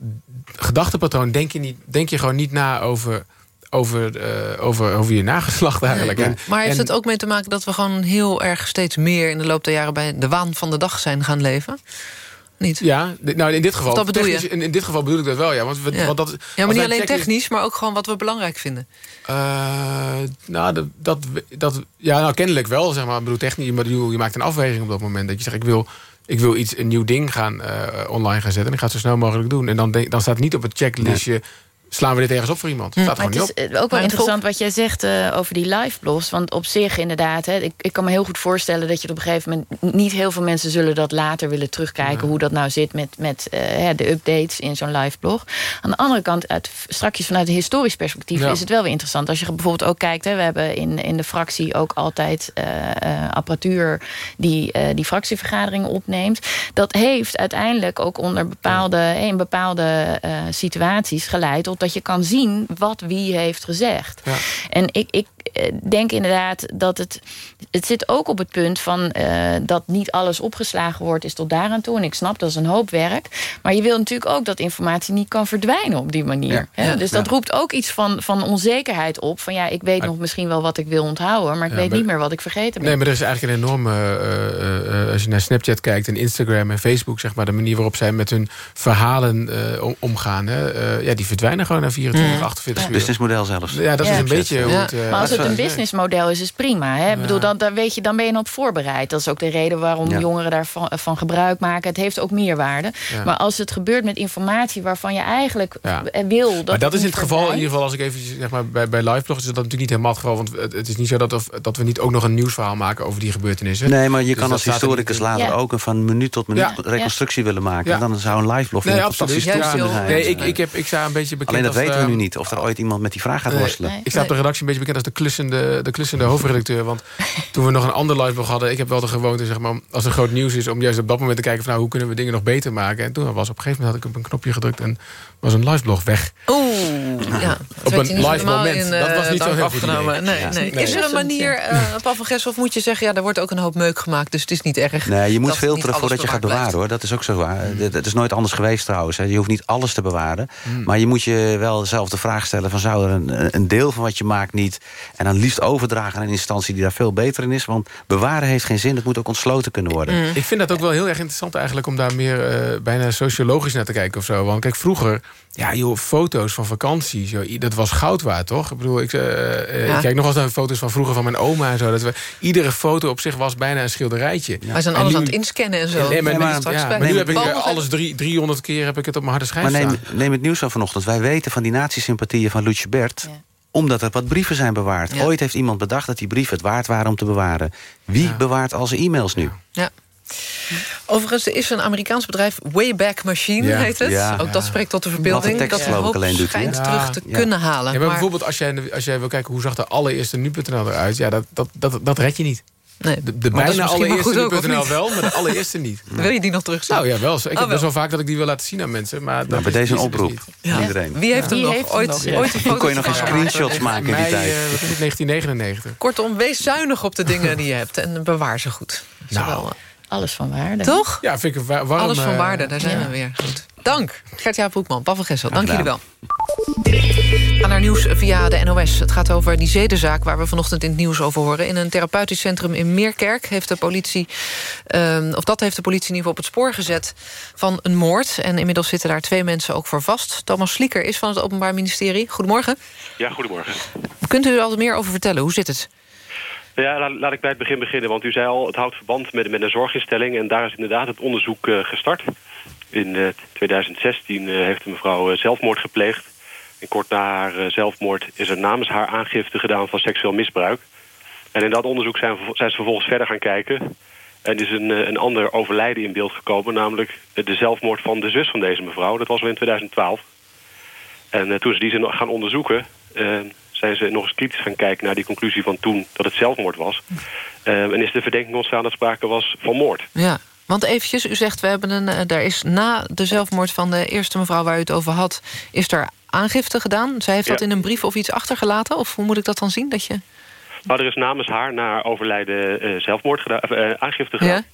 gedachtepatroon denk je, niet, denk je gewoon niet na over over, uh, over, over je nageslacht eigenlijk. En, maar heeft het ook mee te maken dat we gewoon heel erg steeds meer... in de loop der jaren bij de waan van de dag zijn gaan leven? Niet? Ja, nou in dit geval. Dat bedoel je? In, in, dit geval bedoel ik dat wel, ja. Want, we, ja. Want dat, ja, maar niet alleen technisch, maar ook gewoon wat we belangrijk vinden. Uh, nou, dat, dat, dat, ja, nou, kennelijk wel, zeg maar. Ik bedoel, technisch, maar je, je maakt een afweging op dat moment. Dat je zegt, ik wil, ik wil iets, een nieuw ding gaan uh, online gaan zetten. En ik ga het zo snel mogelijk doen. En dan, denk, dan staat niet op het checklistje... Nee slaan we dit ergens op voor iemand. Hm. Staat het is ook wel interessant wat jij zegt uh, over die live blogs. Want op zich inderdaad, hè, ik, ik kan me heel goed voorstellen... dat je op een gegeven moment... niet heel veel mensen zullen dat later willen terugkijken... hoe dat nou zit met, met uh, de updates in zo'n live blog. Aan de andere kant, uit, strakjes vanuit een historisch perspectief... Ja. is het wel weer interessant. Als je bijvoorbeeld ook kijkt... Hè, we hebben in, in de fractie ook altijd uh, apparatuur... die die fractievergaderingen opneemt. Dat heeft uiteindelijk ook onder bepaalde, in bepaalde situaties geleid... tot dat je kan zien wat wie heeft gezegd. Ja. En ik, ik eh, denk inderdaad dat het... Het zit ook op het punt van uh, dat niet alles opgeslagen wordt... is tot daaraan toe. En ik snap, dat is een hoop werk. Maar je wil natuurlijk ook dat informatie niet kan verdwijnen op die manier. Ja. Ja. Dus dat roept ook iets van, van onzekerheid op. Van ja, ik weet nog misschien wel wat ik wil onthouden... maar ik weet niet meer wat ik vergeten ben. Nee, maar er is eigenlijk een enorme... Uh, als je naar Snapchat kijkt en Instagram en Facebook... zeg maar, de manier waarop zij met hun verhalen omgaan... Hè, ja, die verdwijnen gewoon na 24, 48 uur. Businessmodel zelfs. Ja, dat is een beetje hoe het... maar als het een businessmodel is, is prima. Hè? Ja. bedoel, dan, dan, weet je, dan ben je op voorbereid. Dat is ook de reden waarom ja. jongeren daarvan van gebruik maken. Het heeft ook meerwaarde. Ja. Maar als het gebeurt met informatie waarvan je eigenlijk wil... Dat maar dat is in het geval, in ieder geval als ik even zeg maar, bij, bij liveblog... is dat natuurlijk niet helemaal het geval. Want het, het is niet zo dat, of, dat we niet ook nog een nieuwsverhaal maken over die gebeurtenissen. Nee, maar je dus kan als historicus later ook een van minuut tot minuut reconstructie willen maken. En dan zou een liveblog nee, een fantastische toestand zijn. Nee, ik, ik, heb, ik sta een beetje bekend Alleen dat als, weten we nu niet. Of er ooit iemand met die vraag gaat worstelen. Ik sta op de redactie een beetje bekend als de klussende, de klussende hoofdredacteur. Want <laughs> toen we nog een ander liveblog hadden... ik heb wel de gewoonte, zeg maar, als er groot nieuws is... om juist op dat moment te kijken van nou, hoe kunnen we dingen nog beter maken. En toen was op een gegeven moment had ik op een knopje gedrukt... en was een liveblog weg. Oeh, ja. <laughs> op een live moment. In, dat was niet zo heel afgenomen. Nee, ja. nee. Is er een manier, uh, Paul van Gessel, of moet je zeggen... ja, er wordt ook een hoop meuk gemaakt, dus het is niet erg. Nee, je moet filteren voordat je gaat bewaren, hoor. Dat is ook zo waar. Mm. Het is nooit anders geweest trouwens. Hè. Je hoeft niet alles te bewaren. Mm. Maar je moet je wel zelf de vraag stellen... van zou er een, een deel van wat je maakt niet... en dan liefst overdragen aan een instantie die daar veel beter in is. Want bewaren heeft geen zin, het moet ook ontsloten kunnen worden. Mm. Ik vind dat ook wel heel erg interessant eigenlijk... om daar meer uh, bijna sociologisch naar te kijken of zo. Want kijk, vroeger ja, joh, foto's van vakantie, zo, dat was goud waard, toch? Ik bedoel, ik, uh, ja. ik kijk nog eens naar foto's van vroeger van mijn oma en zo. Dat we, iedere foto op zich was bijna een schilderijtje. Ja. Wij zijn alles nu, aan het inscannen en zo. Nee, maar, maar, maar, ja, maar nu heb ik alles drie, 300 keer heb ik het op mijn harde schijf Maar neem, neem, het nieuws van vanochtend. Wij weten van die nazi-sympathieën van Lutje Bert... omdat er wat brieven zijn bewaard. Ooit heeft iemand bedacht dat die brieven het waard waren om te bewaren. Wie bewaart al zijn e-mails nu? Ja. Overigens, er is een Amerikaans bedrijf, Wayback Machine ja. heet het. Ja. Ook dat spreekt tot de verbeelding. Dat, dat hoop doet, schijnt terug te kunnen halen. Ja, maar, bijvoorbeeld als jij, als jij wil kijken hoe zag de allereerste nu.nl eruit... Ja, dat, dat, dat, dat red je niet. Nee. De, de bijna allereerste nu.nl wel, maar de allereerste niet. <laughs> Wil je die nog terugzien? Nou ja, wel. Ik oh, heb best wel vaak dat ik die wil laten zien aan mensen. Maar nou, bij deze een oproep. Dus Iedereen. Wie heeft hem nog? Heeft ooit, nog, ooit een foto kon je nog eens screenshots maken in die tijd. Uh, wat is het, 1999. <laughs> Kortom, wees zuinig op de dingen die je hebt. En bewaar ze goed. Nou, alles van waarde. Toch? Ja, vind ik warm. Alles van waarde, daar zijn ja. we weer. Goed. Dank, Gert-Jaap Hoekman, Pavel Gessel. Dank jullie wel. We gaan naar nieuws via de NOS. Het gaat over die zedenzaak waar we vanochtend in het nieuws over horen. In een therapeutisch centrum in Meerkerk heeft de politie... Uh, of dat heeft de politie in ieder geval op het spoor gezet van een moord. En inmiddels zitten daar twee mensen ook voor vast. Thomas Slieker is van het Openbaar Ministerie. Goedemorgen. Ja, goedemorgen. Kunt u er altijd meer over vertellen? Hoe zit het? Ja, laat, laat, ik bij het begin beginnen. Want u zei al, het houdt verband met, een zorginstelling. En daar is inderdaad het onderzoek uh, gestart. In uh, 2016 uh, heeft een mevrouw eh, zelfmoord gepleegd. En kort na haar eh, zelfmoord is er namens haar aangifte gedaan van seksueel misbruik. En in dat onderzoek zijn, zijn ze vervolgens verder gaan kijken. En is een, een ander overlijden in beeld gekomen. Namelijk de zelfmoord van de zus van deze mevrouw. Dat was al in 2012. En toen ze die gaan onderzoeken zijn ze nog eens kritisch gaan kijken naar die conclusie van toen dat het zelfmoord was. Uh, en is de verdenking ontstaan dat sprake was van moord. Ja, want eventjes, u zegt, we hebben een, uh, daar is na de zelfmoord van de eerste mevrouw waar u het over had, is er aangifte gedaan. Zij heeft dat in een brief of iets achtergelaten? Of hoe moet ik dat dan zien? Dat je... Nou, er is namens haar naar overlijden uh, zelfmoord gedaan, aangifte gedaan. Ja?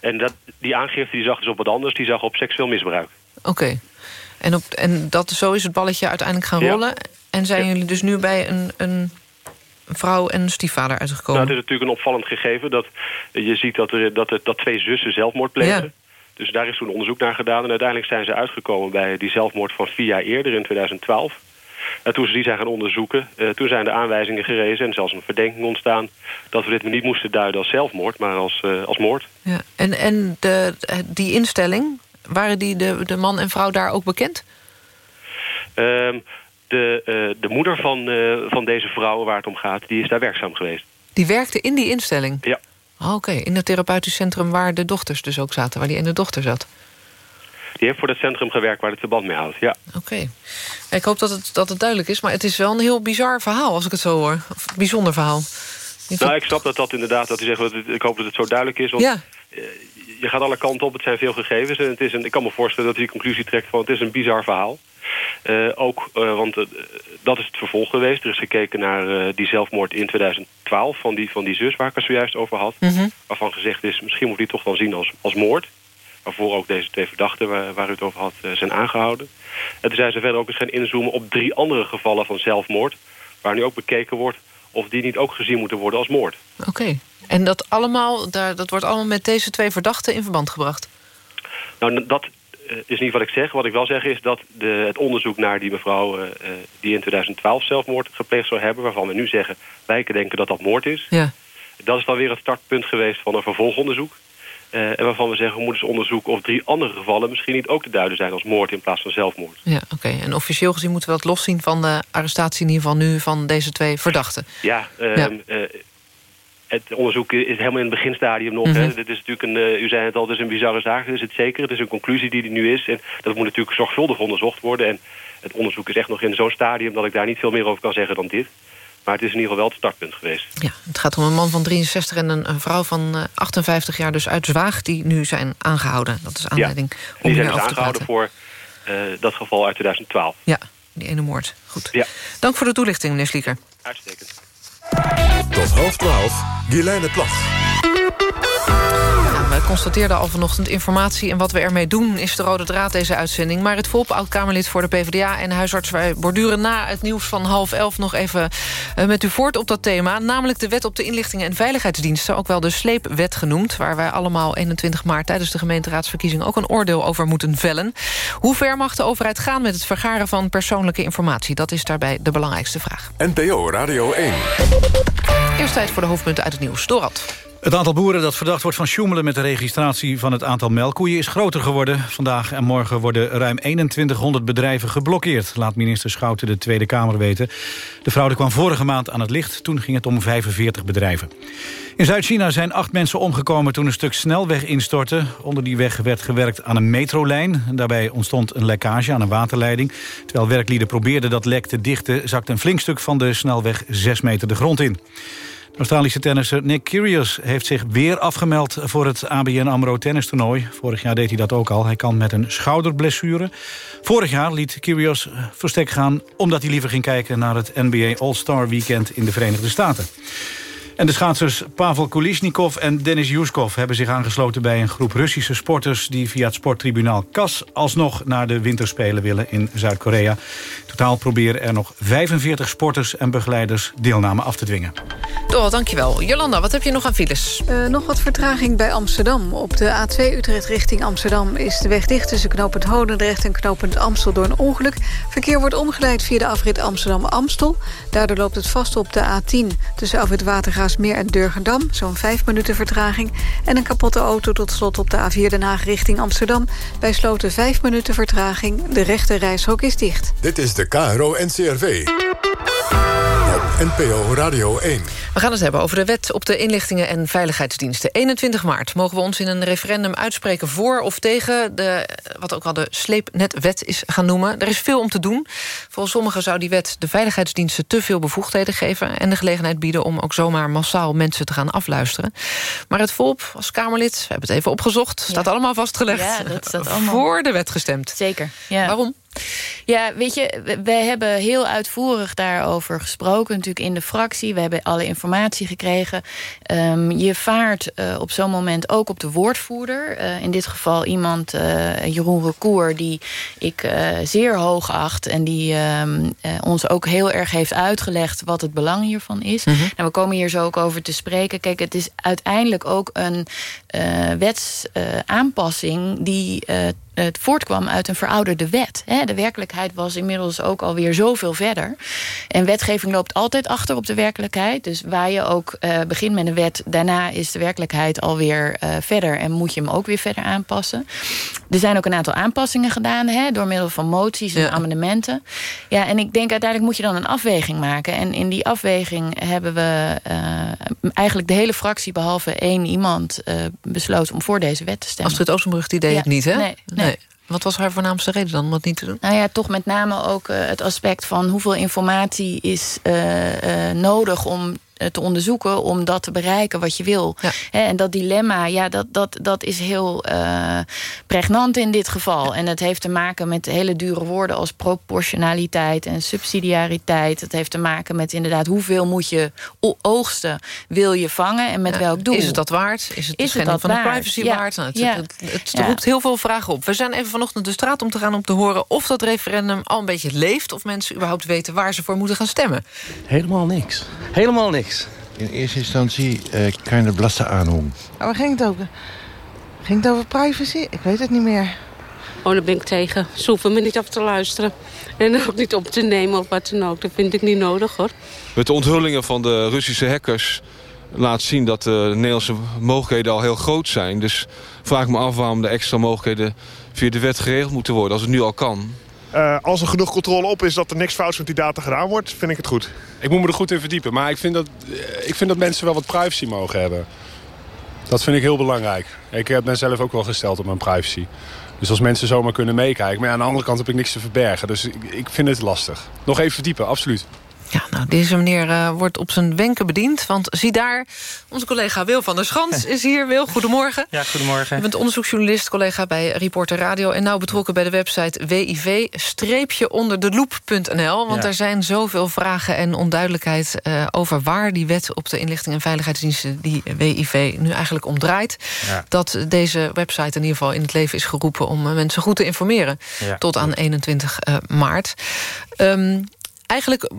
En dat, die aangifte die zag dus op wat anders. Die zag op seksueel misbruik. Oké. Okay. En, op, en dat, zo is het balletje uiteindelijk gaan rollen. Ja. En zijn jullie dus nu bij een, een vrouw en stiefvader uitgekomen? Nou, het is natuurlijk een opvallend gegeven. Dat je ziet dat, er, dat, dat twee zussen zelfmoord plegen. Ja. Dus daar is toen onderzoek naar gedaan. En uiteindelijk zijn ze uitgekomen bij die zelfmoord van vier jaar eerder in 2012. En toen ze die zijn gaan onderzoeken, uh, toen zijn de aanwijzingen gerezen... en zelfs een verdenking ontstaan dat we dit niet moesten duiden als zelfmoord... maar als, uh, als moord. Ja. En, en de, die instelling, waren die de, de man en vrouw daar ook bekend? Um, de, uh, de moeder van, van deze vrouw waar het om gaat, die is daar werkzaam geweest. Die werkte in die instelling? Ja. Oh, Oké, okay. in het therapeutisch centrum waar de dochters dus ook zaten... waar die ene dochter zat? Die heeft voor dat centrum gewerkt waar het verband mee houdt, ja. Oké. Okay. Ik hoop dat het, dat het duidelijk is, maar het is wel een heel bizar verhaal... als ik het zo hoor. Of bijzonder verhaal. Nou, ik snap dat dat inderdaad, dat u zegt... Ik hoop dat het zo duidelijk is, want ja. je gaat alle kanten op. Het zijn veel gegevens en het is een, ik kan me voorstellen dat u die conclusie trekt... van het is een bizar verhaal. Uh, ook, uh, want uh, dat is het vervolg geweest. Er is gekeken naar die zelfmoord in 2012 van die, van die zus... waar ik het zojuist over had. Mhm. Mm -hmm. Waarvan gezegd is, misschien moet die toch wel zien als, als moord waarvoor ook deze twee verdachten waar, waar u het over had zijn aangehouden. En toen zijn ze verder ook eens gaan inzoomen op drie andere gevallen van zelfmoord... waar nu ook bekeken wordt of die niet ook gezien moeten worden als moord. Oké, okay. en dat, allemaal, daar, dat wordt allemaal met deze twee verdachten in verband gebracht? Nou, dat is niet wat ik zeg. Wat ik wel zeg is dat de, het onderzoek naar die mevrouw... Uh, die in 2012 zelfmoord gepleegd zou hebben... waarvan we nu zeggen, wij denken dat dat moord is... Ja. dat is dan weer het startpunt geweest van een vervolgonderzoek. Uh, en waarvan we zeggen, we moeten eens onderzoeken of drie andere gevallen... misschien niet ook te duiden zijn als moord in plaats van zelfmoord. Ja, oké. Okay. En officieel gezien moeten we dat loszien van de arrestatie... in ieder geval nu van deze twee verdachten. Ja, uh, ja. Het onderzoek is helemaal in het beginstadium nog. Mm -hmm. hè. Dit is natuurlijk een, u zei het al, het is een bizarre zaak. Dat is het zeker. Het is een conclusie die er nu is. En dat moet natuurlijk zorgvuldig onderzocht worden. En het onderzoek is echt nog in zo'n stadium... dat ik daar niet veel meer over kan zeggen dan dit. Maar het is in ieder geval wel het startpunt geweest. Ja, het gaat om een man van 63 en een, een vrouw van 58 jaar... dus uit Zwaag, die nu zijn aangehouden. Dat is aanleiding ja, om die zijn dus aangehouden voor uh, dat geval uit 2012. Ja, die ene moord. Goed. Ja. Dank voor de toelichting, meneer Slieker. Uitstekend. Tot half twaalf, Guilaine Plag. We constateerden al vanochtend informatie en wat we ermee doen... is de rode draad deze uitzending. Maar het Volp, oud-Kamerlid voor de PvdA en huisarts... wij borduren na het nieuws van half elf nog even uh, met u voort op dat thema. Namelijk de wet op de inlichtingen en veiligheidsdiensten... ook wel de sleepwet genoemd... waar wij allemaal 21 maart tijdens de gemeenteraadsverkiezing... ook een oordeel over moeten vellen. Hoe ver mag de overheid gaan met het vergaren van persoonlijke informatie? Dat is daarbij de belangrijkste vraag. NPO Radio 1. Eerst tijd voor de hoofdpunten uit het nieuws. Dorad. Het aantal boeren dat verdacht wordt van sjoemelen met de registratie van het aantal melkkoeien is groter geworden. Vandaag en morgen worden ruim 2100 bedrijven geblokkeerd, laat minister Schouten de Tweede Kamer weten. De fraude kwam vorige maand aan het licht, toen ging het om 45 bedrijven. In Zuid-China zijn acht mensen omgekomen toen een stuk snelweg instortte. Onder die weg werd gewerkt aan een metrolijn. Daarbij ontstond een lekkage aan een waterleiding. Terwijl werklieden probeerden dat lek te dichten... zakte een flink stuk van de snelweg 6 meter de grond in. Australische tennisser Nick Kyrgios heeft zich weer afgemeld voor het ABN AMRO tennistoernooi. Vorig jaar deed hij dat ook al. Hij kan met een schouderblessure. Vorig jaar liet Kyrgios verstek gaan omdat hij liever ging kijken naar het NBA All-Star Weekend in de Verenigde Staten. En de schaatsers Pavel Kulishnikov en Denis Yuskov hebben zich aangesloten bij een groep Russische sporters die via het sporttribunaal KAS alsnog naar de winterspelen willen in Zuid-Korea. Totaal proberen er nog 45 sporters en begeleiders deelname af te dwingen. Door, dankjewel. Jolanda, wat heb je nog aan files? Uh, nog wat vertraging bij Amsterdam. Op de A2 Utrecht richting Amsterdam is de weg dicht... tussen knooppunt Hodendrecht en knooppunt Amstel door een ongeluk. Verkeer wordt omgeleid via de afrit Amsterdam-Amstel. Daardoor loopt het vast op de A10 tussen afrit Watergaasmeer en Durgendam. Zo'n 5 minuten vertraging. En een kapotte auto tot slot op de A4 Den Haag richting Amsterdam. Bij Sloten 5 minuten vertraging. De rechte reishok is dicht. Dit is de KRO-NCRV. NPO Radio 1. We gaan het hebben over de wet op de inlichtingen en veiligheidsdiensten. 21 maart mogen we ons in een referendum uitspreken voor of tegen... de, wat ook al de sleepnetwet is gaan noemen. Er is veel om te doen. Volgens sommigen zou die wet de veiligheidsdiensten te veel bevoegdheden geven... en de gelegenheid bieden om ook zomaar massaal mensen te gaan afluisteren. Maar het volk als Kamerlid, we hebben het even opgezocht... staat allemaal vastgelegd. Ja, dat staat <laughs> allemaal. Voor de wet gestemd. Zeker. Ja. Waarom? Ja, weet je, wij hebben heel uitvoerig daarover gesproken. Natuurlijk in de fractie. We hebben alle informatie gekregen. Um, je vaart uh, op zo'n moment ook op de woordvoerder. Uh, in dit geval iemand, uh, Jeroen Recour, die ik zeer hoog acht. En die um, ons ook heel erg heeft uitgelegd wat het belang hiervan is. Mm -hmm. En we komen hier zo ook over te spreken. Kijk, het is uiteindelijk ook een wetsaanpassing die het voortkwam uit een verouderde wet. De werkelijkheid was inmiddels ook alweer zoveel verder. En wetgeving loopt altijd achter op de werkelijkheid. Dus waar je ook uh, begint met een wet... daarna is de werkelijkheid alweer uh, verder... en moet je hem ook weer verder aanpassen. Er zijn ook een aantal aanpassingen gedaan... Hè, door middel van moties en ja. amendementen. Ja, en ik denk uiteindelijk moet je dan een afweging maken. En in die afweging hebben we uh, eigenlijk de hele fractie... behalve één iemand besloten om voor deze wet te stemmen. Astrid Oostenbrug, die deed ja. het niet, hè? Nee, nee. Nee. Wat was haar voornaamste reden dan om dat niet te doen? Nou ja, toch met name ook uh, het aspect van hoeveel informatie is uh, uh, nodig om te onderzoeken om dat te bereiken wat je wil. Ja. En dat dilemma, ja, dat, dat, dat is heel uh, pregnant in dit geval. Ja. En het heeft te maken met hele dure woorden als proportionaliteit en subsidiariteit. Het heeft te maken met inderdaad hoeveel moet je oogsten wil je vangen en met ja. welk doel. Is het dat waard? Is het is het dat van waard? de privacy waard? Nou, het, het, het, het roept heel veel vragen op. We zijn even vanochtend de straat om te gaan om te horen of dat referendum al een beetje leeft. Of mensen überhaupt weten waar ze voor moeten gaan stemmen. Helemaal niks. Helemaal niks. In eerste instantie uh, keine Belastingaanhong. Maar waar ging het over? Ging het over privacy? Ik weet het niet meer. Oh, daar ben ik tegen. Ze hoeven me niet af te luisteren. En ook niet op te nemen of wat dan ook. Dat vind ik niet nodig, hoor. Met de onthullingen van de Russische hackers... laat zien dat de Nederlandse mogelijkheden al heel groot zijn. Dus vraag ik me af waarom de extra mogelijkheden... via de wet geregeld moeten worden, als het nu al kan. Uh, als er genoeg controle op is dat er niks fouts met die data gedaan wordt, vind ik het goed. Ik moet me er goed in verdiepen, maar ik vind dat, ik vind dat mensen wel wat privacy mogen hebben. Dat vind ik heel belangrijk. Ik ben zelf ook wel gesteld op mijn privacy. Dus als mensen zomaar kunnen meekijken. Maar ja, aan de andere kant heb ik niks te verbergen. Dus ik vind het lastig. Nog even verdiepen, absoluut. Ja, nou, deze meneer uh, wordt op zijn wenken bediend. Want zie daar, onze collega Wil van der Schans <laughs> is hier. Wil, goedemorgen. Ja, goedemorgen. Je bent onderzoeksjournalist, collega bij Reporter Radio... en nou betrokken bij de website wiv-onderdeloep.nl. Want ja. er zijn zoveel vragen en onduidelijkheid... Uh, over waar die wet op de inlichting en veiligheidsdiensten... die WIV nu eigenlijk omdraait. Ja. Dat deze website in ieder geval in het leven is geroepen... om uh, mensen goed te informeren ja, tot aan 21 maart. Um, eigenlijk,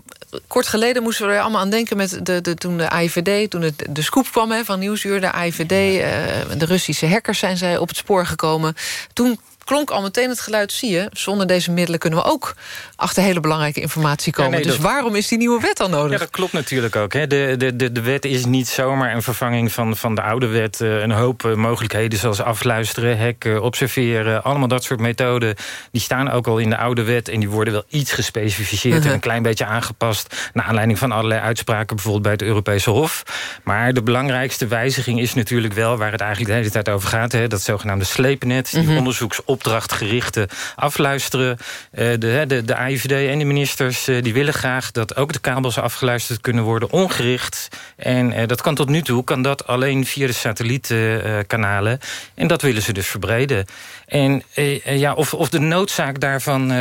kort geleden moesten we er allemaal aan denken... met de, de, toen de AIVD, toen het, de scoop kwam hè, van Nieuwsuur... de AIVD, uh, de Russische hackers zijn zij op het spoor gekomen. Toen klonk al meteen het geluid, zie je... zonder deze middelen kunnen we ook achter hele belangrijke informatie komen. Ja, nee, dus dat... waarom is die nieuwe wet dan nodig? Ja, dat klopt natuurlijk ook. Hè. De, de, de, de wet is niet zomaar een vervanging van, van de oude wet. Uh, een hoop uh, mogelijkheden zoals afluisteren, hacken, observeren... allemaal dat soort methoden, die staan ook al in de oude wet... en die worden wel iets gespecificeerd uh -huh. en een klein beetje aangepast... naar aanleiding van allerlei uitspraken, bijvoorbeeld bij het Europese Hof. Maar de belangrijkste wijziging is natuurlijk wel... waar het eigenlijk de hele tijd over gaat, hè, dat zogenaamde sleepnet... die uh -huh. onderzoeks opdrachtgerichte afluisteren. Uh, de, de, de AIVD en de ministers uh, die willen graag dat ook de kabels afgeluisterd kunnen worden, ongericht. En uh, dat kan tot nu toe, kan dat alleen via de satellietkanalen. en dat willen ze dus verbreden. En ja, of, of de noodzaak daarvan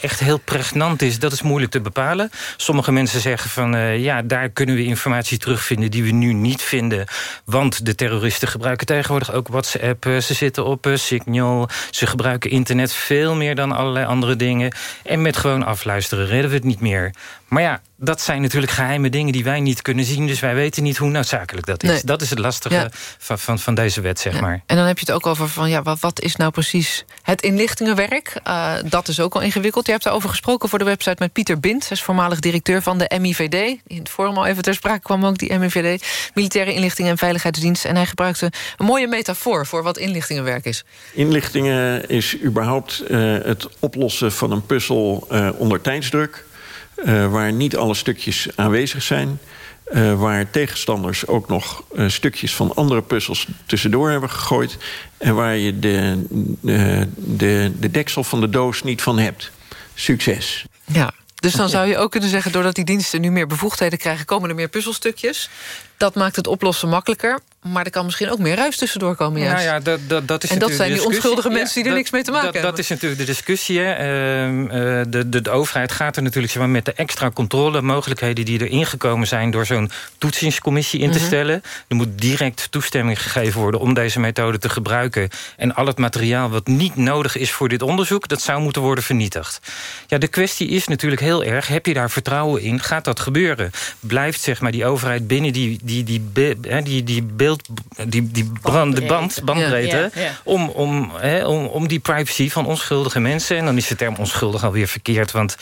echt heel pregnant is, dat is moeilijk te bepalen. Sommige mensen zeggen van ja, daar kunnen we informatie terugvinden die we nu niet vinden. Want de terroristen gebruiken tegenwoordig ook WhatsApp. ze zitten op Signal. Ze gebruiken internet veel meer dan allerlei andere dingen. En met gewoon afluisteren redden we het niet meer. Maar ja, dat zijn natuurlijk geheime dingen die wij niet kunnen zien. Dus wij weten niet hoe noodzakelijk dat is. Nee. Dat is het lastige ja. van, van, van, deze wet, zeg ja. maar. En dan heb je het ook over van, ja, wat, wat is nou precies het inlichtingenwerk? Uh, dat is ook al ingewikkeld. Je hebt daarover gesproken voor de website met Pieter Bint. Hij is voormalig directeur van de MIVD. In het forum al even ter sprake kwam ook die MIVD. Militaire Inlichting en Veiligheidsdienst. En hij gebruikte een mooie metafoor voor wat inlichtingenwerk is. Inlichtingen is überhaupt uh, het oplossen van een puzzel uh, onder tijdsdruk. Uh, waar niet alle stukjes aanwezig zijn... Uh, waar tegenstanders ook nog uh, stukjes van andere puzzels tussendoor hebben gegooid... en waar je de, de, de, de deksel van de doos niet van hebt. Succes. Ja, dus dan zou je ook kunnen zeggen... doordat die diensten nu meer bevoegdheden krijgen... komen er meer puzzelstukjes. Dat maakt het oplossen makkelijker. Maar er kan misschien ook meer ruis tussendoor komen juist. Nou ja, dat, dat, dat is en dat zijn die onschuldige mensen die er niks mee te maken dat, hebben. Dat is natuurlijk de discussie. Uh, de, de, de, overheid gaat er natuurlijk zeg maar, met de extra controlemogelijkheden... die er ingekomen zijn door zo'n toetsingscommissie in te mm -hmm. stellen. Er moet direct toestemming gegeven worden om deze methode te gebruiken. En al het materiaal wat niet nodig is voor dit onderzoek... dat zou moeten worden vernietigd. Ja, de kwestie is natuurlijk heel erg... heb je daar vertrouwen in? Gaat dat gebeuren? Blijft zeg maar, die overheid binnen die, die, die, die, die, die beeld die, die brand, de band, bandbreedte... Ja, ja, ja. Om, om, hè, om, om die privacy van onschuldige mensen... en dan is de term onschuldig alweer verkeerd... want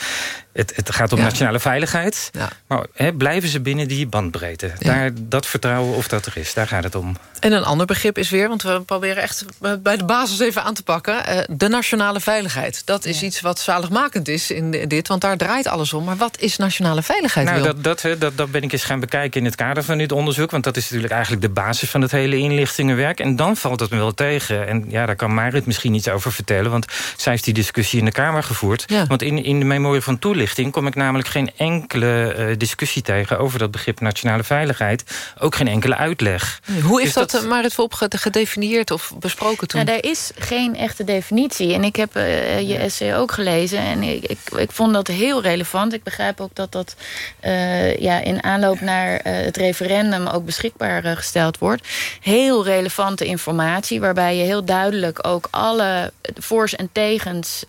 het, het gaat om nationale veiligheid. Maar hè, blijven ze binnen die bandbreedte? Daar, dat vertrouwen of dat er is, daar gaat het om. En een ander begrip is weer, want we proberen echt bij de basis even aan te pakken... de nationale veiligheid. Dat is iets wat zaligmakend is in dit, want daar draait alles om. Maar wat is nationale veiligheid, Nou, dat, dat, dat, dat ben ik eens gaan bekijken in het kader van dit onderzoek... want dat is natuurlijk eigenlijk de basis van het hele inlichtingenwerk. En dan valt het me wel tegen. En ja, daar kan Marit misschien iets over vertellen... want zij heeft die discussie in de Kamer gevoerd. Ja. Want in, in de memorie van toelichting kom ik namelijk geen enkele uh, discussie tegen... over dat begrip nationale veiligheid. Ook geen enkele uitleg. Hoe is dus dat, dat Marit Volp gedefinieerd of besproken toen? Nou, er is geen echte definitie. En ik heb uh, je essay ook gelezen. En ik, ik, ik, vond dat heel relevant. Ik begrijp ook dat dat uh, ja, in aanloop naar het referendum... ook beschikbaar gesteld wordt. Heel relevante informatie... waarbij je heel duidelijk ook alle voor's en tegens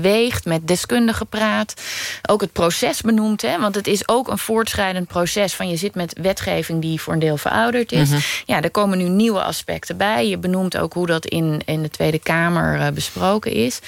weegt... met deskundigen praat. Ook het proces benoemt. Hè, want het is ook een voortschrijdend proces... van je zit met wetgeving die voor een deel verouderd is. Mm -hmm. Ja, er komen nu nieuwe aspecten bij. Je benoemt ook hoe dat in, in de Tweede Kamer uh, besproken is.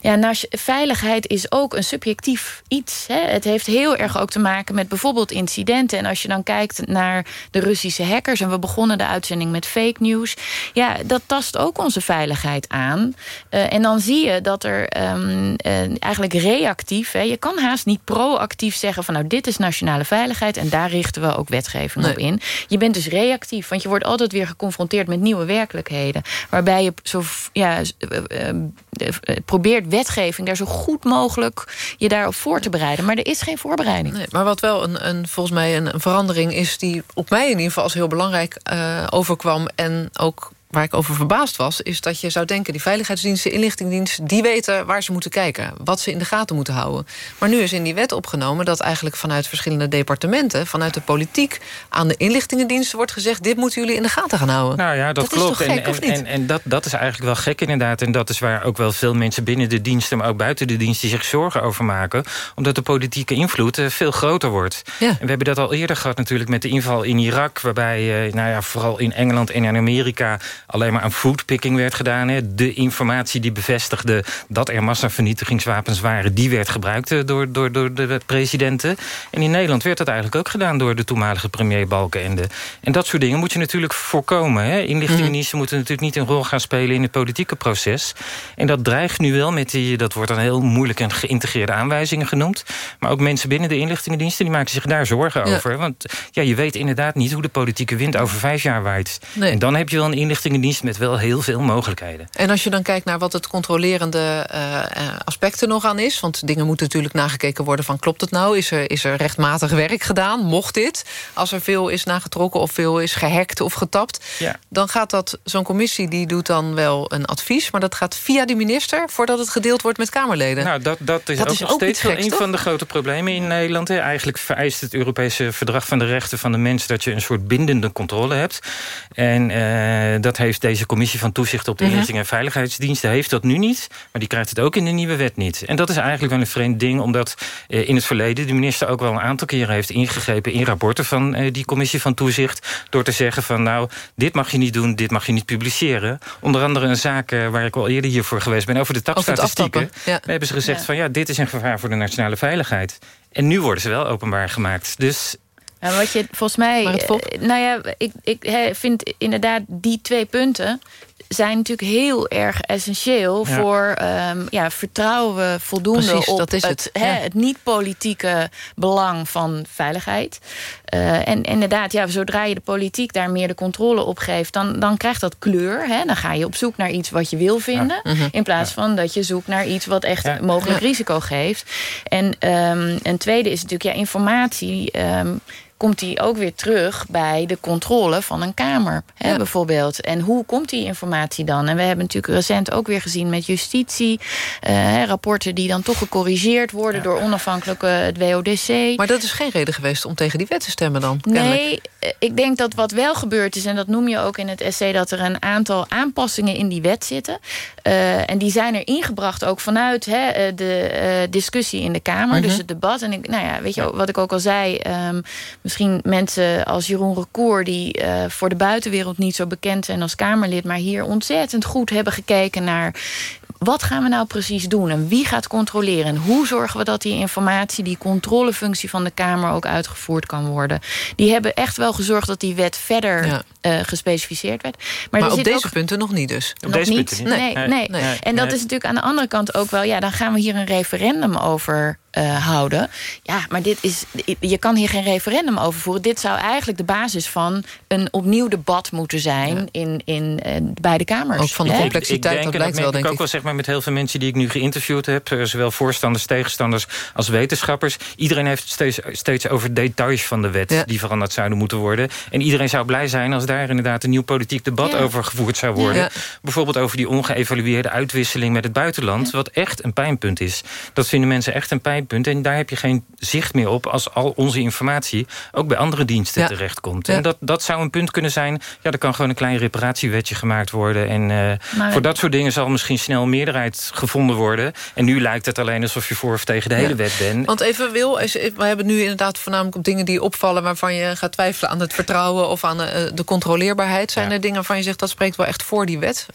Ja, veiligheid is ook een subjectief iets. Hè. Het heeft heel erg ook te maken met bijvoorbeeld incidenten. En als je dan kijkt naar de Russische hackers... en we begonnen de uitzending met fake news... ja, dat tast ook onze veiligheid aan. Uh, en dan zie je dat er um, uh, eigenlijk reactief... Hè, je kan haast niet proactief zeggen van... nou, dit is nationale veiligheid... en daar richten we ook wetgeving nee. op in. Je bent dus reactief, want je wordt altijd weer geconfronteerd met nieuwe werkelijkheden. Waarbij je zo, ja, uh, probeert wetgeving daar zo goed mogelijk je daarop voor te bereiden. Maar er is geen voorbereiding. Nee, maar wat wel een, een, volgens mij een, een verandering is... die op mij in ieder geval als heel belangrijk uh, overkwam... en ook waar ik over verbaasd was... is dat je zou denken, die veiligheidsdiensten, inlichtingdiensten... die weten waar ze moeten kijken, wat ze in de gaten moeten houden. Maar nu is in die wet opgenomen dat eigenlijk vanuit verschillende departementen... vanuit de politiek aan de inlichtingendiensten wordt gezegd... dit moeten jullie in de gaten gaan houden. Nou ja, dat, dat klopt. Is toch gek, en, of niet? En, en dat, dat is eigenlijk wel gek inderdaad. En dat is waar ook wel veel mensen binnen de diensten... maar ook buiten de diensten zich zorgen over maken. Omdat de politieke invloed uh, veel groter wordt. Ja. En we hebben dat al eerder gehad natuurlijk met de inval in Irak... waarbij uh, nou ja, vooral in Engeland en in Amerika... alleen maar aan foodpicking werd gedaan. Hè. De informatie die bevestigde dat er massavernietigingswapens waren... die werd gebruikt door, door, door de presidenten. En in Nederland werd dat eigenlijk ook gedaan... door de toenmalige premier Balkenende. En dat soort dingen moet je natuurlijk voorkomen. Hè. Inlichtingendiensten mm. moeten natuurlijk niet een rol gaan spelen... in het politieke proces. En dat dreigt nu wel met die... dat wordt dan heel moeilijk en geïntegreerde aanwijzingen genoemd. Maar ook mensen binnen de inlichtingendiensten... die maken zich daar zorgen Ja. over. Want ja, je weet inderdaad niet hoe de politieke wind over vijf jaar waait. Nee. En dan heb je wel een inlichtingendienst met wel heel veel mogelijkheden. En als je dan kijkt naar wat het controlerende uh, aspect er nog aan is... want dingen moeten natuurlijk nagekeken worden van... klopt het nou? Is er, is er rechtmatig werk gedaan? Mocht dit? Als er veel is nagetrokken of veel is gehackt of getapt... Ja. dan gaat dat zo'n commissie, die doet dan wel een advies... maar dat gaat via de minister voordat het gedeeld wordt met Kamerleden. Nou, dat, dat is Dat ook is nog ook steeds geks, een toch? van de grote problemen in Nederland. Hè. Eigenlijk vereist het Europese Verdrag van de Rechten van de Mens... dat je een soort bindende controle hebt. En eh, dat heeft deze commissie van toezicht op de Mhm. inlichting en veiligheidsdiensten... heeft dat nu niet, maar die krijgt het ook in de nieuwe wet niet. En dat is eigenlijk wel een vreemd ding... omdat eh, in het verleden de minister ook wel een aantal keren heeft ingegrepen... in rapporten van eh, die commissie van toezicht... door te zeggen van nou, dit mag je niet doen, dit mag je niet publiceren. Onder andere een zaak eh, waar ik al eerder hiervoor geweest ben... over de tapstatistieken. ja. Daar hebben ze gezegd Ja. van ja, dit is een gevaar voor de nationale veiligheid. En nu worden ze wel openbaar gemaakt. Dus Ja, wat je volgens mij. Eh, Nou ja, ik, ik vind inderdaad die twee punten. Zijn natuurlijk heel erg essentieel... Ja. voor ehm, ja, vertrouwen we voldoende Precies, op dat is het, het, hè, ja. het niet-politieke belang van veiligheid. Eh, en inderdaad, ja, zodra je de politiek daar meer de controle op geeft... dan, dan krijgt dat kleur. Hè? Dan ga je op zoek naar iets wat je wil vinden... Ja. Mhm. in plaats van dat je zoekt naar iets wat echt mogelijk risico geeft. En ehm, een tweede is natuurlijk, ja, informatie... ehm, komt die ook weer terug bij de controle van een kamer, hè, bijvoorbeeld. En hoe komt die informatie dan? En we hebben natuurlijk recent ook weer gezien met justitie... eh, rapporten die dan toch gecorrigeerd worden... door onafhankelijke het WODC. Maar dat is geen reden geweest om tegen die wet te stemmen dan? kennelijk. Nee, ik denk dat wat wel gebeurd is... en dat noem je ook in het essay... dat er een aantal aanpassingen in die wet zitten. Eh, en die zijn er ingebracht ook vanuit hè, eh, de eh, discussie in de Kamer. Mhm. Dus het debat. En ik, nou ja, weet je wat ik ook al zei... ehm, misschien mensen als Jeroen Recour... die voor de buitenwereld niet zo bekend zijn als Kamerlid... maar hier ontzettend goed hebben gekeken naar... wat gaan we nou precies doen en wie gaat controleren... en hoe zorgen we dat die informatie, die controlefunctie van de Kamer... ook uitgevoerd kan worden. Die hebben echt wel gezorgd dat die wet verder Ja. eh, gespecificeerd werd. Maar, op deze ook- punten nog niet dus? nog niet. Nee, nee. En dat is natuurlijk aan de andere kant ook wel... ja, dan gaan we hier een referendum over eh, houden. Ja, maar dit is, je kan hier geen referendum over voeren. Dit zou eigenlijk de basis van een opnieuw debat moeten zijn... in, in eh, beide kamers. Ook van de complexiteit, ik denk, dat merk wel, ik denk ook ik. wel zeg maar, met heel veel mensen die ik nu geïnterviewd heb... eh, zowel voorstanders, tegenstanders als wetenschappers... iedereen heeft het steeds, steeds over details van de wet... die veranderd zouden moeten worden. En iedereen zou blij zijn als daar inderdaad... een nieuw politiek debat Ja. over gevoerd zou worden. Ja. Bijvoorbeeld over die ongeëvalueerde uitwisseling met het buitenland... wat echt een pijnpunt is. Dat vinden mensen echt een pijnpunt. En daar heb je geen zicht meer op als al onze informatie... ook bij andere diensten Ja. terechtkomt. Ja. En dat, dat zou een punt kunnen zijn... ja, er kan gewoon een klein reparatiewetje gemaakt worden. En eh, Maar- voor dat soort dingen zal misschien snel een meerderheid gevonden worden. En nu lijkt het alleen alsof je voor of tegen de hele Ja. wet bent. Want even Wil, we hebben nu inderdaad voornamelijk op dingen die opvallen... waarvan je gaat twijfelen aan het vertrouwen of aan eh, de controleerbaarheid. Zijn er dingen waarvan je zegt dat spreekt wel echt voor die wet?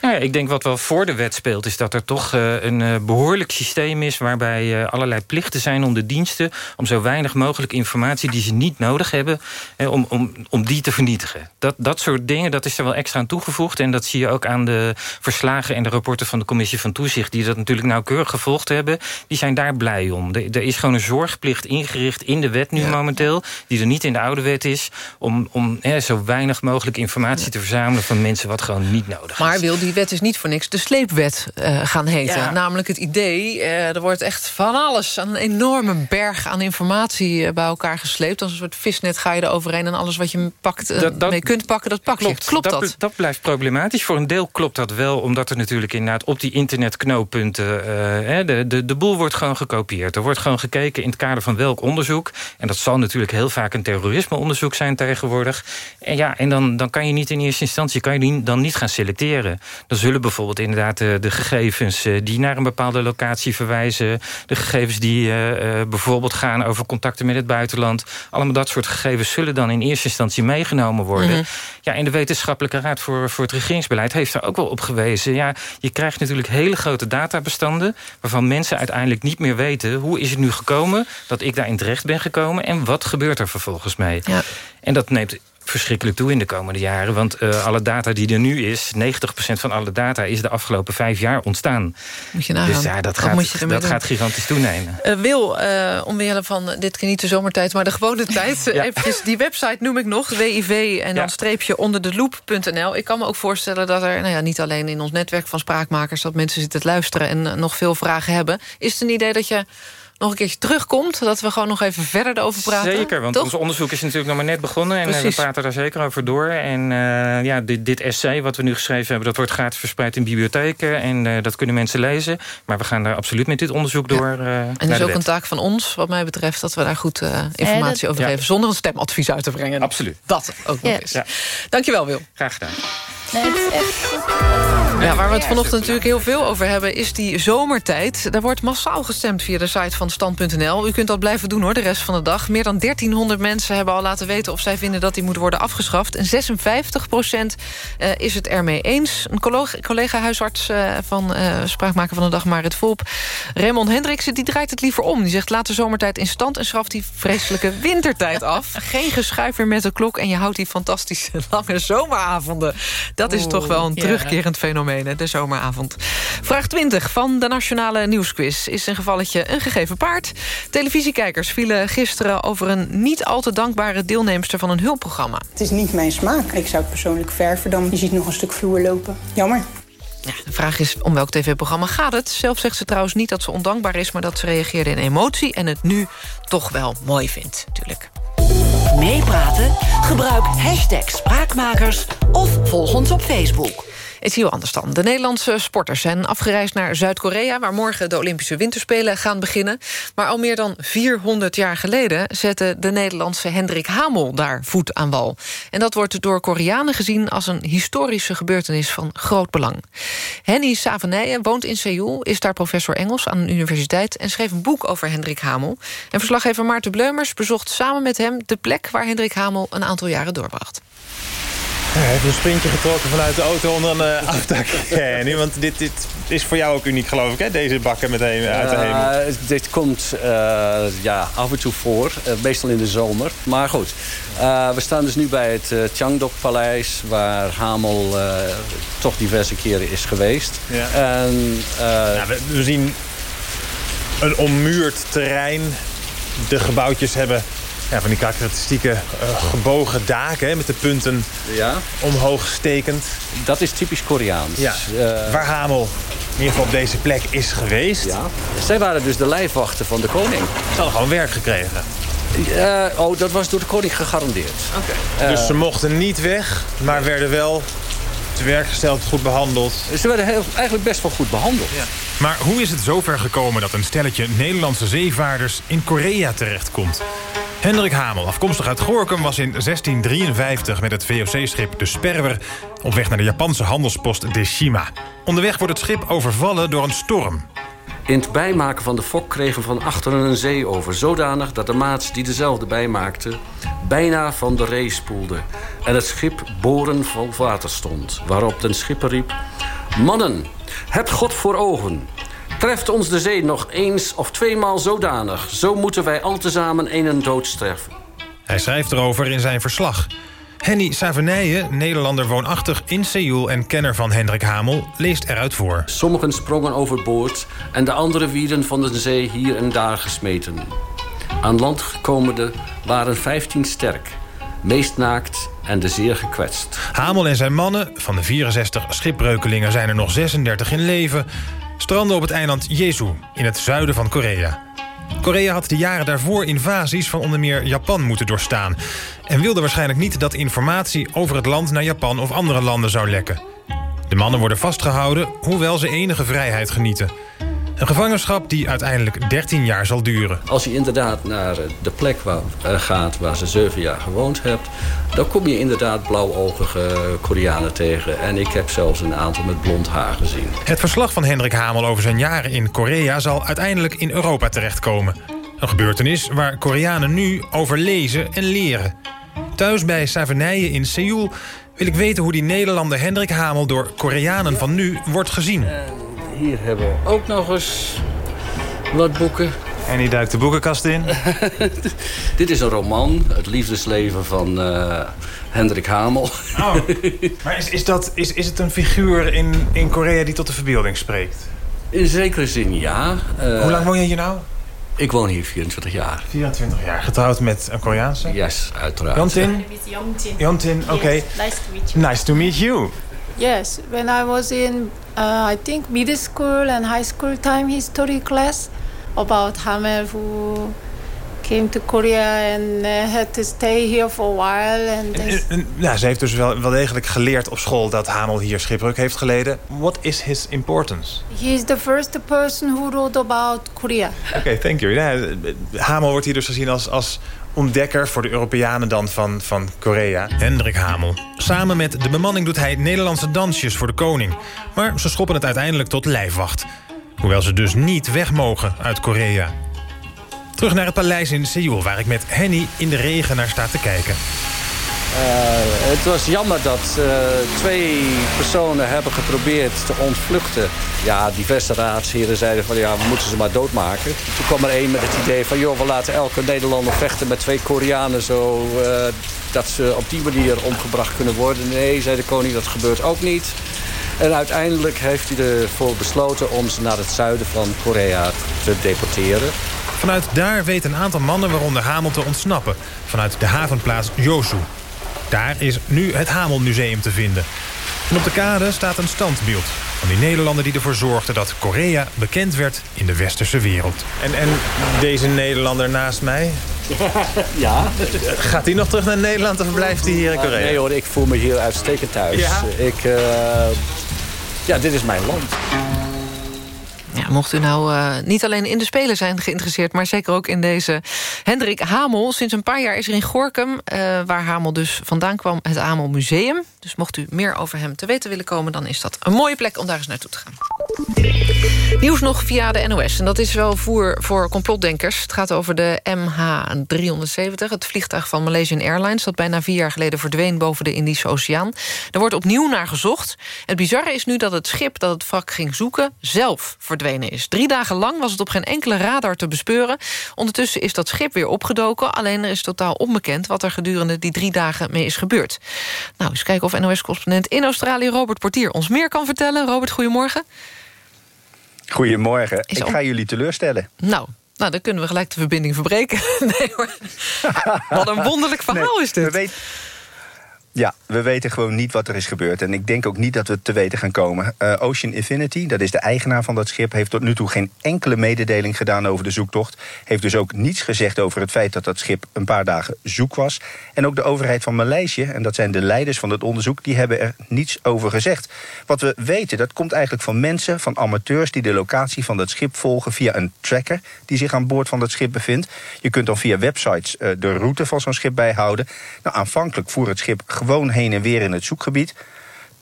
Nou ja, ik denk wat wel voor de wet speelt... is dat er toch eh, een eh, behoorlijk systeem is... waarbij eh, allerlei plichten zijn om de diensten... om zo weinig mogelijk informatie die ze niet nodig hebben... om, om, om die te vernietigen. Dat, dat soort dingen, dat is er wel extra aan toegevoegd. En dat zie je ook aan de verslagen en de rapporten van de Commissie van Toezicht... die dat natuurlijk nauwkeurig gevolgd hebben. Die zijn daar blij om. Er, er is gewoon een zorgplicht ingericht in de wet nu momenteel... die er niet in de oude wet is... om, om zo weinig mogelijk informatie te verzamelen... van mensen wat gewoon niet nodig is. Maar Wil, die wet is niet voor niks de sleepwet eh, gaan heten. Ja. Namelijk het idee, eh, er wordt echt van alles... een enorme berg aan informatie eh, bij elkaar gesleept. Als een soort visnet ga je er overheen... en alles wat je pakt, Dat- dat- mee kunt pakken, dat pak je. Klopt, dat? bl- Dat blijft problematisch. Voor een deel klopt dat wel, omdat er natuurlijk inderdaad op die internetknooppunten... de, de, de boel wordt gewoon gekopieerd. Er wordt gewoon gekeken in het kader van welk onderzoek. En dat zal natuurlijk heel vaak een terrorismeonderzoek zijn tegenwoordig. En ja, en dan, dan kan je niet in eerste instantie kan je die dan niet gaan selecteren. Dan zullen bijvoorbeeld inderdaad de, de gegevens eh, die naar een bepaalde locatie verwijzen... de gegevens die eh, eh, bijvoorbeeld gaan over contacten met het buitenland... allemaal dat soort gegevens zullen dan in eerste instantie meegenomen worden. Mhm. Ja, en de Wetenschappelijke Raad voor, voor het Regeringsbeleid heeft daar ook wel op gewezen. Ja, je krijgt natuurlijk hele grote databestanden... waarvan mensen uiteindelijk niet meer weten... hoe is het nu gekomen dat ik daarin terecht ben gekomen... en wat gebeurt er vervolgens mee. Ja. En dat neemt verschrikkelijk toe in de komende jaren. Want eh, alle data die er nu is, 90% van alle data... is de afgelopen vijf jaar ontstaan. Moet je nagaan. Dus ja, dat, gaat, dat doen? gaat gigantisch toenemen. Eh, Wil, eh omwille van dit keer niet de zomertijd, maar de gewone <laughs> tijd... Ja. eventjes die website noem ik nog, WIV en dan streepje onder de loop.nl. Ik kan me ook voorstellen dat er, nou ja, niet alleen in ons netwerk van spraakmakers... dat mensen zitten te luisteren en nog veel vragen hebben. Is het een idee dat je nog een keertje terugkomt? Dat we gewoon nog even verder erover praten? Zeker, want Toch? ons onderzoek is natuurlijk nog maar net begonnen... en eh, we praten daar zeker over door. En eh, ja, dit, dit essay wat we nu geschreven hebben... dat wordt gratis verspreid in bibliotheken... en eh, dat kunnen mensen lezen. Maar we gaan daar absoluut met dit onderzoek door En dat is ook wet. een taak van ons, wat mij betreft... dat we daar goed informatie dat- over Ja. geven... zonder een stemadvies uit te brengen. Absoluut. Dat ook nog Ja. eens. Dankjewel, Wil. Graag gedaan. Nee, het is echt... Ja, waar we het vanochtend natuurlijk heel veel over hebben... is die zomertijd. Daar wordt massaal gestemd via de site van stand.nl. U kunt dat blijven doen hoor, de rest van de dag. Meer dan 1300 mensen hebben al laten weten... of zij vinden dat die moet worden afgeschaft. En 56 procent eh, is het ermee eens. Een collega- collega-huisarts eh, van eh, Spraakmaker van de Dag, Marit Volp... Raymond Hendriksen, die draait het liever om. Die zegt, laat de zomertijd in stand... en schaft die vreselijke wintertijd af. <laughs> Geen geschuif meer met de klok... en je houdt die fantastische <laughs> lange zomeravonden Dat is Oeh, toch wel een ja. terugkerend fenomeen, hè, de zomeravond. Vraag 20 van de Nationale Nieuwsquiz is een gevalletje een gegeven paard. Televisiekijkers vielen gisteren over een niet al te dankbare deelnemster van een hulpprogramma. Het is niet mijn smaak. Ik zou het persoonlijk verven dan. Je ziet nog een stuk vloer lopen. Jammer. Ja, de vraag is om welk tv-programma gaat het. Zelf zegt ze trouwens niet dat ze ondankbaar is... maar dat ze reageerde in emotie en het nu toch wel mooi vindt, natuurlijk. Meepraten? Gebruik hashtag Spraakmakers of volg ons op Facebook. Het is heel anders dan. De Nederlandse sporters zijn afgereisd naar Zuid-Korea... waar morgen de Olympische Winterspelen gaan beginnen. Maar al meer dan 400 jaar geleden... zette de Nederlandse Hendrik Hamel daar voet aan wal. En dat wordt door Koreanen gezien... als een historische gebeurtenis van groot belang. Henny Savenijen woont in Seoul, is daar professor Engels aan een universiteit... en schreef een boek over Hendrik Hamel. En verslaggever Maarten Bleumers bezocht samen met hem... de plek waar Hendrik Hamel een aantal jaren doorbracht. Hij heeft een sprintje getrokken vanuit de auto onder een uh, afdak. Ja, want dit, dit is voor jou ook uniek, geloof ik, hè? deze bakken meteen uit de hemel. Uh, dit komt uh, ja, af en toe voor, meestal in de zomer. Maar goed, we staan dus nu bij het uh, Changdok-paleis... waar Hamel toch diverse keren is geweest. Ja. En, ja, we, we zien een ommuurd terrein. De gebouwtjes hebben ja, van die karakteristieke uh, gebogen daken hè, met de punten ja. omhoog stekend. Dat is typisch Koreaans. Ja. Uh, Waar Hamel in ieder geval op deze plek is geweest. Ja. Zij waren dus de lijfwachten van de koning. Ze hadden gewoon werk gekregen. Uh, oh, dat was door de koning gegarandeerd. Okay. dus ze mochten niet weg, maar werden wel te werk gesteld, goed behandeld. Ze werden heel, eigenlijk best wel goed behandeld. Ja. Maar hoe is het zover gekomen dat een stelletje Nederlandse zeevaarders in Korea terechtkomt? Hendrik Hamel, afkomstig uit Gorkum, was in 1653 met het VOC-schip De Sperwer op weg naar de Japanse handelspost Deshima. Onderweg wordt het schip overvallen door een storm. In het bijmaken van de fok kregen van achteren een zee over... zodanig dat de maats die dezelfde bijmaakte... bijna van de ree spoelde... en het schip boren vol water stond. Waarop de schipper riep... Mannen, hebt God voor ogen. Treft ons de zee nog eens of tweemaal zodanig... zo moeten wij al tezamen een dood sterven. Hij schrijft erover in zijn verslag. Henny Savenijen, Nederlander woonachtig in Seoul... en kenner van Hendrik Hamel, leest eruit voor. Sommigen sprongen overboord... en de andere wierden van de zee hier en daar gesmeten. Aan land gekomende waren 15 sterk... meest naakt en de zeer gekwetst. Hamel en zijn mannen, van de 64 schipbreukelingen... zijn er nog 36 in leven... stranden op het eiland Jeju in het zuiden van Korea. Korea had de jaren daarvoor invasies van onder meer Japan moeten doorstaan... en wilde waarschijnlijk niet dat informatie over het land naar Japan of andere landen zou lekken. De mannen worden vastgehouden, hoewel ze enige vrijheid genieten. Een gevangenschap die uiteindelijk 13 jaar zal duren. Als je inderdaad naar de plek waar, uh, gaat waar ze 7 jaar gewoond hebt... dan kom je inderdaad blauwogige Koreanen tegen. En ik heb zelfs een aantal met blond haar gezien. Het verslag van Hendrik Hamel over zijn jaren in Korea... zal uiteindelijk in Europa terechtkomen. Een gebeurtenis waar Koreanen nu over lezen en leren. Thuis bij Savenijen in Seoul wil ik weten hoe die Nederlander Hendrik Hamel... door Koreanen van nu wordt gezien. Hier hebben we ook nog eens wat boeken. En die duikt de boekenkast in. <laughs> Dit is een roman, Het liefdesleven van uh, Hendrik Hamel. Oh, <laughs> maar is, is, dat, is, is het een figuur in, in Korea die tot de verbeelding spreekt? In zekere zin ja. Uh, Hoe lang woon je hier nou? Ik woon hier 24 jaar. 24 jaar. Getrouwd met een Koreaanse? Yes, uiteraard. Yontin? Yontin. Yontin, oké. Okay. Yes, nice to meet you. Nice to meet you. Yes, when I was in, uh, I think, middle school and high school time history class about Hamel who came to Korea and uh, had to stay here for a while. And en, en, ja, ze heeft dus wel, wel degelijk geleerd op school dat Hamel hier schipbreuk heeft geleden. What is his importance? He is the first person who wrote about Korea. Oké, okay, thank you. Ja, Hamel wordt hier dus gezien als, als ontdekker voor de Europeanen dan van, van Korea. Hendrik Hamel. Samen met de bemanning doet hij Nederlandse dansjes voor de koning. Maar ze schoppen het uiteindelijk tot lijfwacht. Hoewel ze dus niet weg mogen uit Korea. Terug naar het paleis in Seoul, waar ik met Henny in de regen naar sta te kijken. Uh, het was jammer dat uh, twee personen hebben geprobeerd te ontvluchten. Ja, diverse raadsheren zeiden van ja, we moeten ze maar doodmaken. Toen kwam er één met het idee van joh, we laten elke Nederlander vechten met twee Koreanen zo uh, dat ze op die manier omgebracht kunnen worden. Nee, zei de koning, dat gebeurt ook niet. En uiteindelijk heeft hij ervoor besloten om ze naar het zuiden van Korea te deporteren. Vanuit daar weten een aantal mannen, waaronder Hamel, te ontsnappen. Vanuit de havenplaats Josu. Daar is nu het Hamelmuseum te vinden. En op de kade staat een standbeeld van die Nederlander die ervoor zorgde dat Korea bekend werd in de westerse wereld. En, en deze Nederlander naast mij? <laughs> ja. Gaat hij nog terug naar Nederland of blijft hij hier in Korea? nee hoor, ik voel me hier uitstekend thuis. Ja? Ik, uh, ja, dit is mijn land. Ja, mocht u nou uh, niet alleen in de Spelen zijn geïnteresseerd... maar zeker ook in deze Hendrik Hamel. Sinds een paar jaar is er in Gorkum, uh, waar Hamel dus vandaan kwam... het Hamel Museum. Dus mocht u meer over hem te weten willen komen... dan is dat een mooie plek om daar eens naartoe te gaan. Nieuws nog via de NOS. En dat is wel voer voor complotdenkers. Het gaat over de MH370, het vliegtuig van Malaysian Airlines... dat bijna vier jaar geleden verdween boven de Indische Oceaan. Er wordt opnieuw naar gezocht. Het bizarre is nu dat het schip dat het wrak ging zoeken... zelf verdwenen is. Drie dagen lang was het op geen enkele radar te bespeuren. Ondertussen is dat schip weer opgedoken. Alleen er is totaal onbekend wat er gedurende die drie dagen mee is gebeurd. Nou, eens kijken of NOS-correspondent in Australië... Robert Portier ons meer kan vertellen. Robert, goedemorgen. Goedemorgen. Ik ga jullie teleurstellen. Nou, nou, dan kunnen we gelijk de verbinding verbreken. <laughs> nee hoor. Wat een wonderlijk verhaal nee, is dit. We ja, we weten gewoon niet wat er is gebeurd. En ik denk ook niet dat we het te weten gaan komen. Uh, Ocean Infinity, dat is de eigenaar van dat schip... heeft tot nu toe geen enkele mededeling gedaan over de zoektocht. Heeft dus ook niets gezegd over het feit dat dat schip een paar dagen zoek was. En ook de overheid van Maleisië, en dat zijn de leiders van het onderzoek... die hebben er niets over gezegd. Wat we weten, dat komt eigenlijk van mensen, van amateurs... die de locatie van dat schip volgen via een tracker... die zich aan boord van dat schip bevindt. Je kunt dan via websites uh, de route van zo'n schip bijhouden. Nou, aanvankelijk voer het schip gewoon heen en weer in het zoekgebied.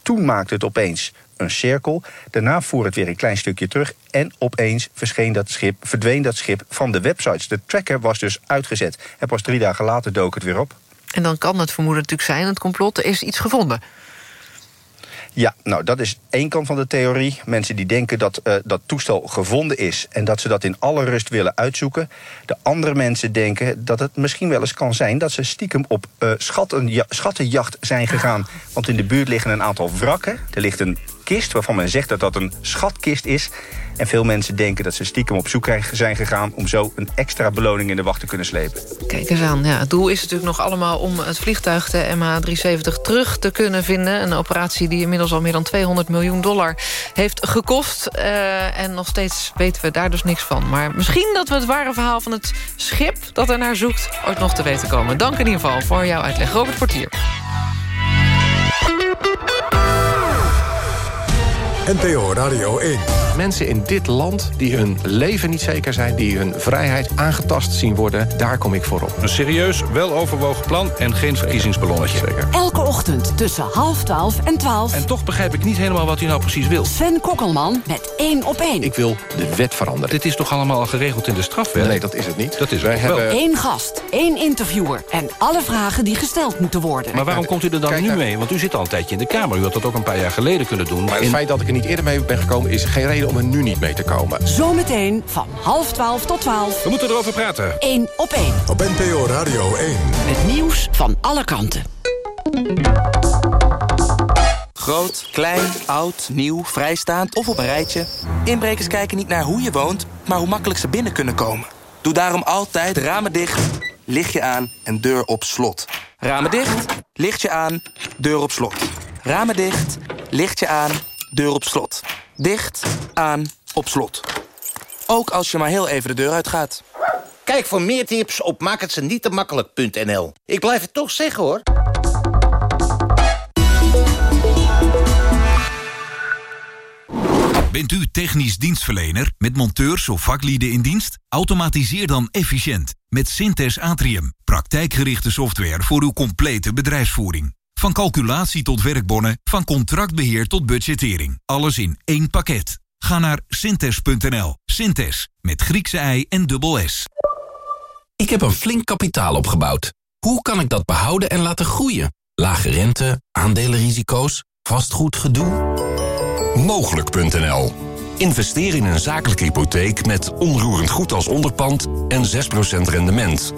Toen maakte het opeens een cirkel. Daarna voer het weer een klein stukje terug. En opeens verscheen dat schip, verdween dat schip van de websites. De tracker was dus uitgezet. En pas drie dagen later dook het weer op. En dan kan het vermoeden natuurlijk zijn, het complot, is iets gevonden. Ja, nou dat is één kant van de theorie. Mensen die denken dat uh, dat toestel gevonden is... en dat ze dat in alle rust willen uitzoeken. De andere mensen denken dat het misschien wel eens kan zijn... dat ze stiekem op uh, schatten, schattenjacht zijn gegaan. Want in de buurt liggen een aantal wrakken. Er ligt een kist waarvan men zegt dat dat een schatkist is... En veel mensen denken dat ze stiekem op zoek zijn gegaan... om zo een extra beloning in de wacht te kunnen slepen. Kijk eens aan. Ja, het doel is natuurlijk nog allemaal om het vliegtuig, de MH370, terug te kunnen vinden. Een operatie die inmiddels al meer dan 200 miljoen dollar heeft gekost. Uh, en nog steeds weten we daar dus niks van. Maar misschien dat we het ware verhaal van het schip dat er naar zoekt... ooit nog te weten komen. Dank in ieder geval voor jouw uitleg. Robert Portier. NPO Radio 1. Mensen in dit land die hun leven niet zeker zijn... die hun vrijheid aangetast zien worden, daar kom ik voor op. Een serieus, weloverwogen plan en geen verkiezingsballonnetje. Zeker. Elke ochtend tussen half twaalf en twaalf. En toch begrijp ik niet helemaal wat u nou precies wil. Sven Kokkelman met één op één. Ik wil de wet veranderen. Dit is toch allemaal al geregeld in de strafwet? Nee, dat is het niet. Dat is Wij hebben... Eén gast, één interviewer en alle vragen die gesteld moeten worden. Maar waarom komt u er dan Kijk, nu mee? Want u zit al een tijdje in de Kamer. U had dat ook een paar jaar geleden kunnen doen. Maar het In- feit dat ik er niet eerder mee ben gekomen... is geen reden om er nu niet mee te komen. Zometeen van half twaalf tot twaalf. We moeten erover praten. Eén op één. Op NPO Radio 1. Het nieuws van alle kanten. Groot, klein, oud, nieuw, vrijstaand of op een rijtje. Inbrekers kijken niet naar hoe je woont, maar hoe makkelijk ze binnen kunnen komen. Doe daarom altijd ramen dicht, lichtje aan en deur op slot. Ramen dicht, lichtje aan, deur op slot. Ramen dicht, lichtje aan, deur op slot. Dicht, aan, op slot. Ook als je maar heel even de deur uitgaat. Kijk voor meer tips op maakhetzenietemakkelijk.nl. Ik blijf het toch zeggen, hoor. Bent u technisch dienstverlener met monteurs of vaklieden in dienst? Automatiseer dan efficiënt met Synthes Atrium. Praktijkgerichte software voor uw complete bedrijfsvoering. Van calculatie tot werkbonnen, van contractbeheer tot budgettering. Alles in één pakket. Ga naar synthes.nl. Synthes, met Griekse ei en dubbel S. Ik heb een flink kapitaal opgebouwd. Hoe kan ik dat behouden en laten groeien? Lage rente, aandelenrisico's, vastgoedgedoe? Mogelijk.nl Investeer in een zakelijke hypotheek met onroerend goed als onderpand en 6% rendement.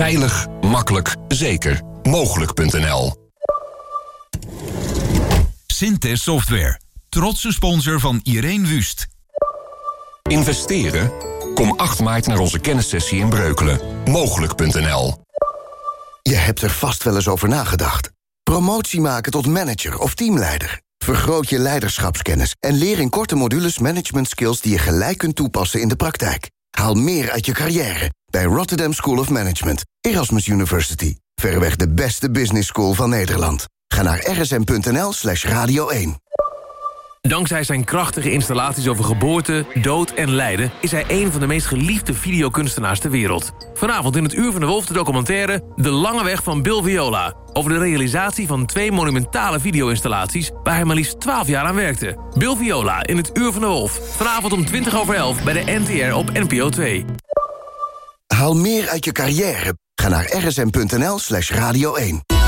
Veilig, makkelijk, zeker. Mogelijk.nl Synthes Software. Trotse sponsor van Irene Wust. Investeren? Kom 8 maart naar onze kennissessie in Breukelen. Mogelijk.nl Je hebt er vast wel eens over nagedacht. Promotie maken tot manager of teamleider. Vergroot je leiderschapskennis en leer in korte modules management skills die je gelijk kunt toepassen in de praktijk. Haal meer uit je carrière bij Rotterdam School of Management, Erasmus University. Verreweg de beste business school van Nederland. Ga naar rsm.nl slash radio 1. Dankzij zijn krachtige installaties over geboorte, dood en lijden... is hij een van de meest geliefde videokunstenaars ter wereld. Vanavond in het Uur van de Wolf de documentaire... De Lange Weg van Bill Viola. Over de realisatie van twee monumentale video-installaties... waar hij maar liefst 12 jaar aan werkte. Bill Viola in het Uur van de Wolf. Vanavond om 20 over 11 bij de NTR op NPO 2. Haal meer uit je carrière. Ga naar rsm.nl slash radio 1.